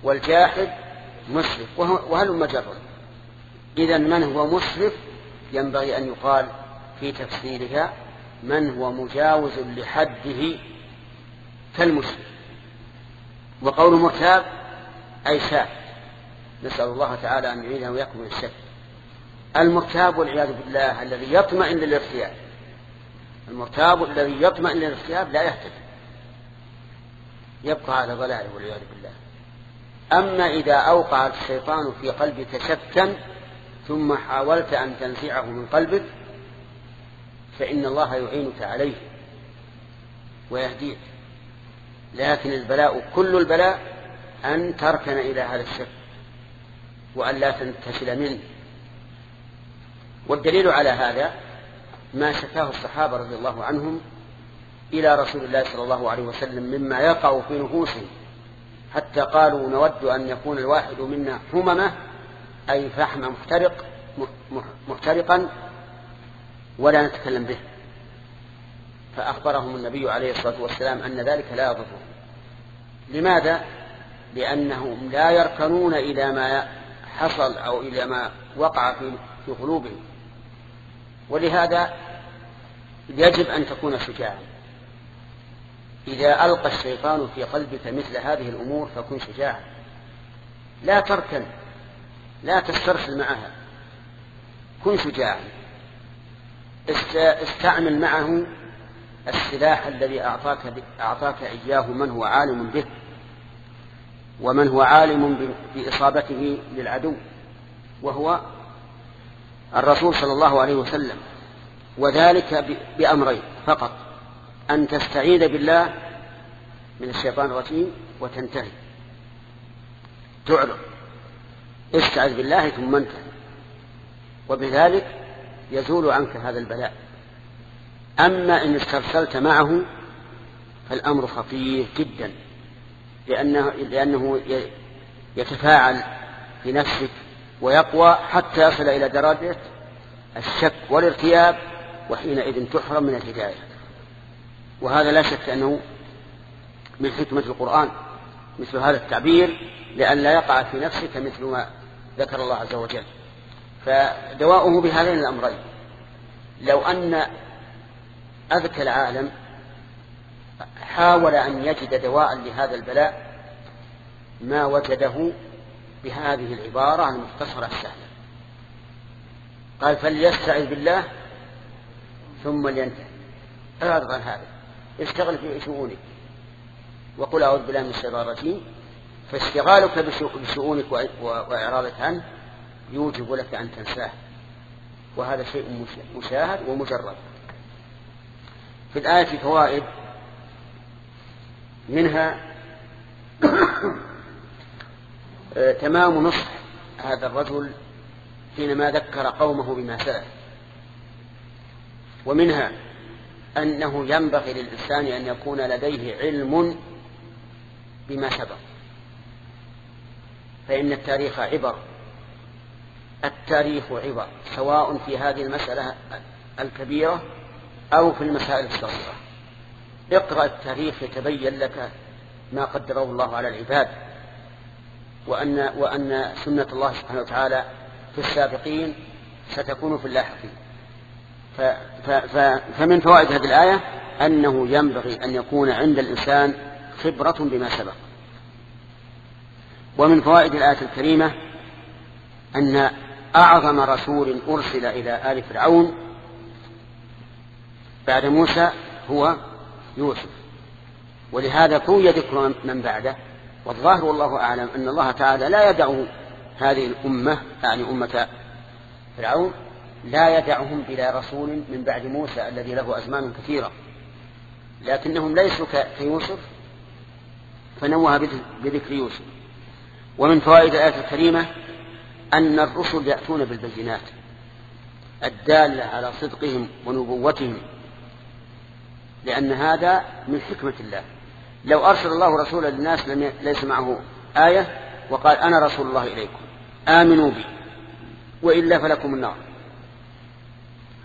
والجاحد مسرف وهل مجرد؟ إذا من هو مسرف؟ ينبغي أن يقال في تفسيرها من هو مجاوز لحده كالمسلم وقول مرتاب أي شاك نسأل الله تعالى أن يعينه ويقبل الشك المرتاب والعياذ بالله الذي يطمئن للارتياب المرتاب الذي يطمئن للارتياب لا يهتدي. يبقى على ضلاله والعياذ بالله. أما إذا أوقع الشيطان في قلبك شكا ثم حاولت أن تنزعه من قلبك فإن الله يعينك عليه ويهديك. لكن البلاء كل البلاء أن تركن إلى هذا الشك وأن لا تنتشل منه. والدليل على هذا ما شكاه الصحابة رضي الله عنهم إلى رسول الله صلى الله عليه وسلم مما يقع في نفوسهم حتى قالوا نود أن يكون الواحد منا حممة أي فحم محترق محترقا ولا نتكلم به. فأخبرهم النبي عليه الصلاة والسلام أن ذلك لا يضرهم لماذا؟ لأنهم لا يركنون إلى ما حصل أو إلى ما وقع في قلوبهم. ولهذا يجب أن تكون شجاعا. إذا ألقى الشيطان في قلبك مثل هذه الأمور فكن شجاعا. لا تركن لا تسترسل معها. كن شجاعا. استعمل معه السلاح الذي أعطاك, أعطاك إياه من هو عالم به. ومن هو عالم بإصابته للعدو وهو الرسول صلى الله عليه وسلم وذلك بأمرين فقط أن تستعيذ بالله من الشيطان الرجيم وتنتهي. تعرض استعذ بالله ثم انتهي. وبذلك يزول عنك هذا البلاء. أما إن استرسلت معه فالأمر خطير جدا. لأنه, لأنه يتفاعل في نفسك ويقوى حتى يصل إلى درجة الشك والارتياب وحينئذ تحرم من الهداية. وهذا لا شك أنه من حكمة القرآن مثل هذا التعبير لئلا يقع في نفسك مثل ما ذكر الله عز وجل. فدواؤه بهذين الأمرين. لو أن أذكى العالم حاول أن يجد دواء لهذا البلاء ما وجده بهذه العبارة المختصرة السهلة. قال فليستعذ بالله ثم لينتهي. اعرض عن هذا. اشتغل في شؤونك. وقل أعوذ بالله من الشيطان الرجيم. فاشتغالك بشؤونك وإعراضك عنه يوجب لك أن تنساه. وهذا شيء مشاهد ومجرد. في الآية فوائد منها آه، تمام نصح هذا الرجل حينما ذكر قومه بما سلف. ومنها أنه ينبغي للإنسان أن يكون لديه علم بما سبق. فإن التاريخ عبر. التاريخ عبر سواء في هذه المسألة الكبيرة أو في المسائل الصغيرة. اقرأ التاريخ يتبين لك ما قدره الله على العباد وأن, وأن سنة الله سبحانه وتعالى في السابقين ستكون في اللاحقين. فمن فوائد هذه الآية أنه ينبغي أن يكون عند الإنسان خبرة بما سبق. ومن فوائد الآية الكريمة أن أعظم رسول أرسل إلى آل فرعون بعد موسى هو يوسف. ولهذا كوي ذكر من بعده والظاهر والله أعلم أن الله تعالى لا يدع هذه الأمة يعني أمة فرعون لا يدعهم بلا رسول من بعد موسى الذي له أزمان كثيرة. لكنهم ليسوا كيوسف فنوه بذكر يوسف. ومن فوائد الآية الكريمة أن الرسل يأتون بالبينات الدالة على صدقهم ونبوتهم. لأن هذا من حكمة الله. لو أرسل الله رسولا للناس لم ليس معه آية وقال أنا رسول الله إليكم. آمنوا بي. وإلا فلكم النار.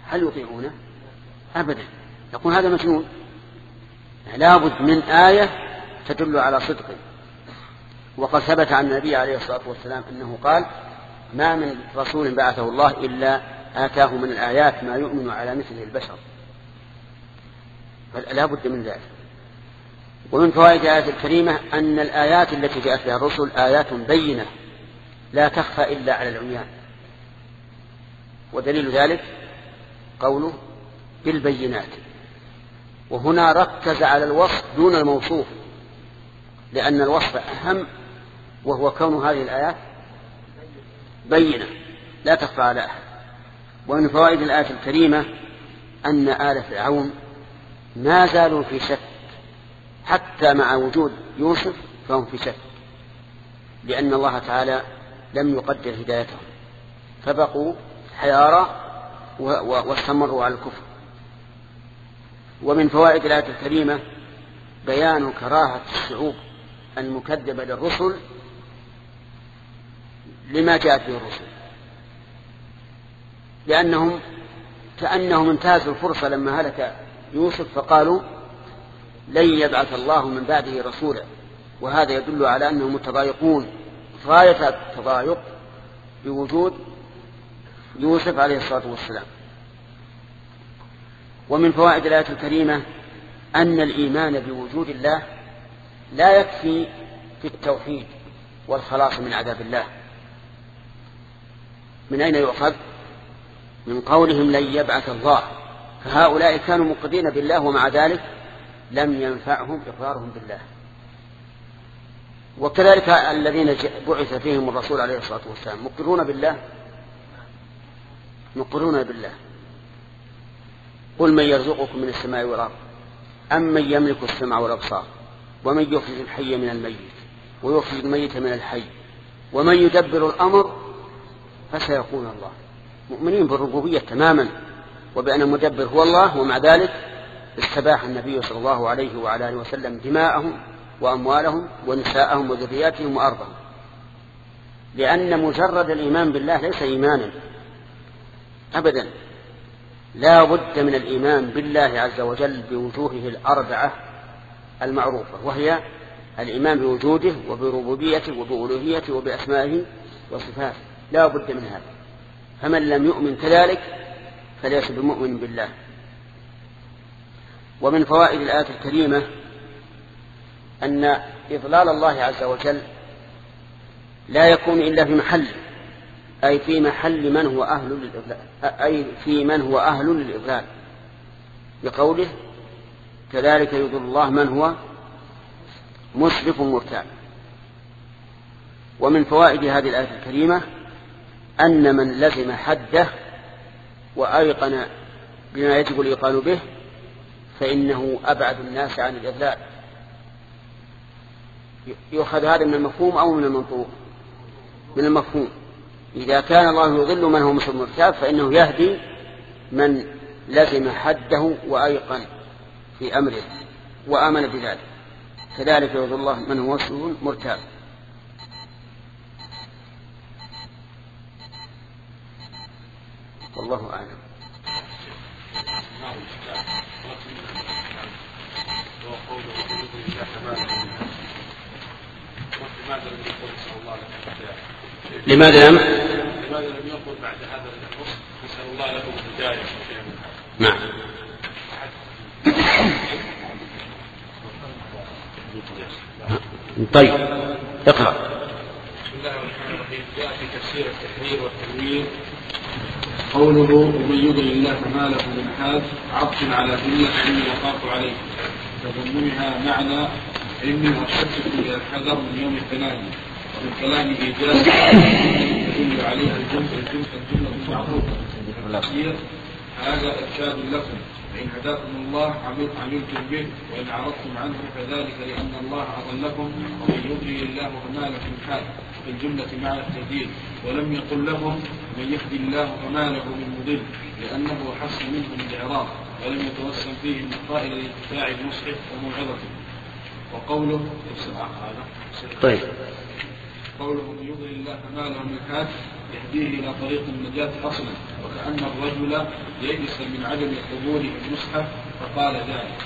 هل يطيعونه أبدا. يقول هذا مجنون. لابد من آية تدل على صدقه وقد ثبت عن النبي عليه الصلاة والسلام أنه قال ما من رسول بعثه الله إلا آتاه من الآيات ما يؤمن على مثله البشر. فلا بد من ذلك. ومن فوائد الآية الكريمة أن الآيات التي جاءت بها الرسل آيات بينة لا تخفى إلا على العميان. ودليل ذلك قوله بالبينات. وهنا ركز على الوصف دون الموصوف لأن الوصف أهم وهو كون هذه الآيات بينة لا تخفى على أحد. ومن فوائد الآية الكريمة أن آل فرعون ما زالوا في شك. حتى مع وجود يوسف فهم في شك. لأن الله تعالى لم يقدر هدايتهم. فبقوا حيارى واستمروا على الكفر. ومن فوائد الآية الكريمة بيان كراهة الشعوب المكذبة للرسل لما جاءت به الرسل. لأنهم كأنهم انتهزوا الفرصة لما هلك يوسف فقالوا لن يبعث الله من بعده رسولا وهذا يدل على أنهم متضايقون. غاية التضايق بوجود يوسف عليه الصلاة والسلام. ومن فوائد الآية الكريمة أن الإيمان بوجود الله لا يكفي في التوحيد والخلاص من عذاب الله. من أين يؤخذ؟ من قولهم لن يبعث الله. فهؤلاء كانوا مقرين بالله ومع ذلك لم ينفعهم إقرارهم بالله. وكذلك الذين بعث فيهم الرسول عليه الصلاة والسلام مقرون بالله؟ مقرون بالله. قل من يرزقكم من السماء والأرض أم من يملك السمع والأبصار ومن يخرج الحي من الميت ويخرج الميت من الحي ومن يدبر الأمر فسيقول الله. مؤمنين بالربوبية تماما. وبأن المدبر هو الله ومع ذلك استباح النبي صلى الله عليه وعلى آله وسلم دماءهم وأموالهم ونساءهم وذرياتهم وأرضهم. لأن مجرد الإيمان بالله ليس إيمانا. أبدا. لا بد من الإيمان بالله عز وجل بوجوهه الأربعة المعروفة وهي الإيمان بوجوده وبربوبيته وبألوهيته وبأسمائه وصفاته. لا بد من هذا. فمن لم يؤمن كذلك فليس بمؤمن بالله. ومن فوائد الآية الكريمة أن إضلال الله عز وجل لا يكون إلا في محل أي في محل من هو أهل للإضلال أي في من هو أهل للإضلال. بقوله كذلك يضل الله من هو مسرف مرتاب ومن فوائد هذه الآية الكريمة أن من لزم حده وأيقن بما يجب الإيقان به فإنه أبعد الناس عن الإضلال يؤخذ هذا من المفهوم أو من المنطوق؟ من المفهوم. إذا كان الله يضل من هو مسلم مرتاب فإنه يهدي من لزم حده وأيقن في أمره وآمن بذلك. كذلك يضل الله من هو مسلم مرتاب والله أعلم. لماذا لم؟ لماذا لم يقل بعد هذا النص؟ نسأل الله لكم الهداية نعم. طيب اقرأ. بسم الله الرحمن الرحيم. جاء في تفسير التحرير والتنوير قوله ومن يضلل الله فما له من حاد عطف على جملة إني وقعت عليه. تضمنها معنى إني وشدت إلى الحذر من يوم التنادي ومن كلام إيجاز تدل عليها الجملة المعروفة. التفسير هذا إرشاد لكم. فإن هداكم الله عملتم به وإن عرضتم عنه فذلك لأن الله أضلكم ومن يضلل الله فما له من حال في الجملة مع التهديد. ولم يقل لهم من يهدي الله فما له من مضل لأنه حس منهم الإعراض ولم يتوسم فيه النقائل لاتباع المصحف وموعظته. وقوله طيب. قوله من يضلل الله فما له من حاد يهديه إلى طريق النجاة أصلا وكأن الرجل يئس من عدم قبوله المصحف فقال ذلك.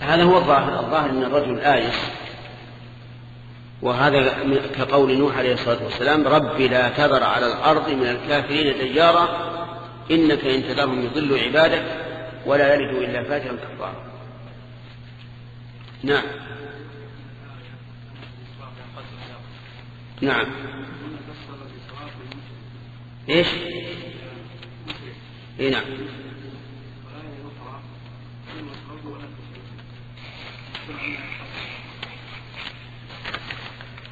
هذا هو الظاهر الظاهر أن الرجل آيس وهذا كقول نوح عليه الصلاة والسلام رب لا تذر على الأرض من الكافرين ديارا إنك إن تذرهم يضلوا عبادك ولا يلدوا إلا فاجرا كفارا. نعم. نعم. إيش؟ اي نعم.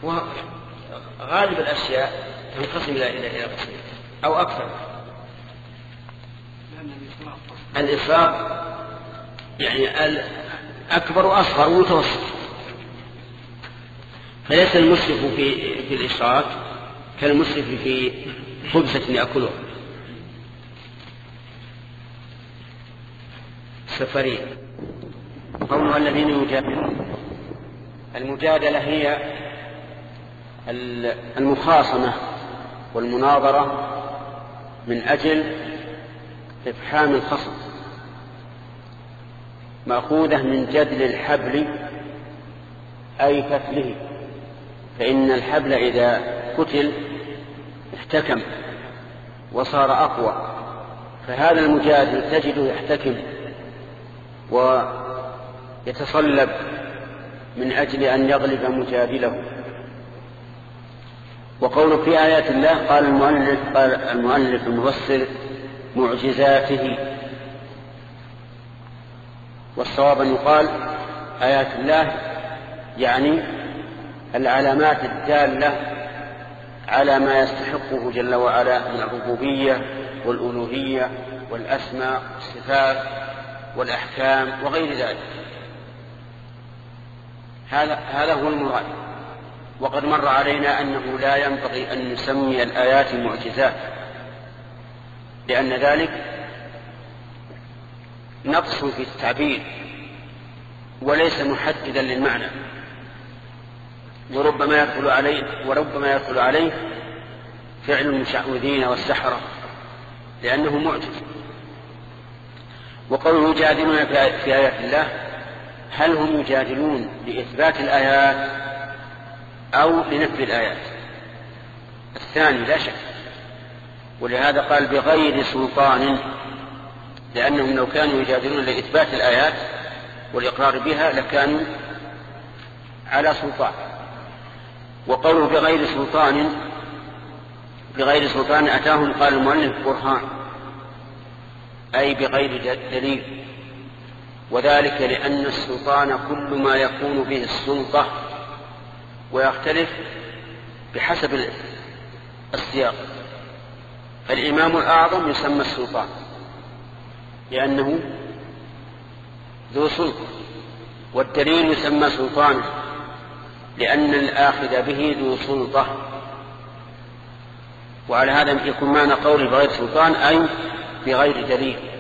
وغالب الأشياء تنقسم إلى إلى قسمين أو أكثر. الإسراف يعني الاكبر وأصغر ومتوسط. فليس المسرف في في الإشراك كالمسرف في خبزة يأكلها. سفرين قولها الذين يجادلون المجادلة هي المخاصمة والمناظرة من أجل إفحام الخصم. مأخوذة من جدل الحبل أي فتله فإن الحبل إذا كتل احتكم وصار أقوى فهذا المجادل تجده يحتكم ويتصلب من أجل أن يغلب مجادله. وقول في آيات الله قال المؤلف قال المؤلف المفسر معجزاته. والصواب أن يقال آيات الله يعني العلامات الدالة على ما يستحقه جل وعلا من الربوبية والألوهية والأسماء والصفات والأحكام وغير ذلك. هذا هو المراد. وقد مر علينا أنه لا ينبغي أن نسمي الآيات معجزات لأن ذلك نقص في التعبير وليس محددا للمعنى. وربما يدخل عليه وربما يدخل عليه فعل المشعوذين والسحرة لأنه معجز. وقوله يجادلون في آيات الله هل هم يجادلون لإثبات الآيات أو لنفي الآيات؟ الثاني لا شك. ولهذا قال بغير سلطان لأنهم لو كانوا يجادلون لإثبات الآيات والإقرار بها لكانوا على سلطان. وقوله بغير سلطان بغير سلطان أتاهم قال المؤلف برهان أي بغير دليل. وذلك لأن السلطان كل ما يكون به السلطة ويختلف بحسب السياق. فالإمام الأعظم يسمى السلطان لأنه ذو سلطة والدليل يسمى سلطانا لأن الآخذ به ذو سلطة. وعلى هذا يكون معنى قوله بغير سلطان أي بغير دليل.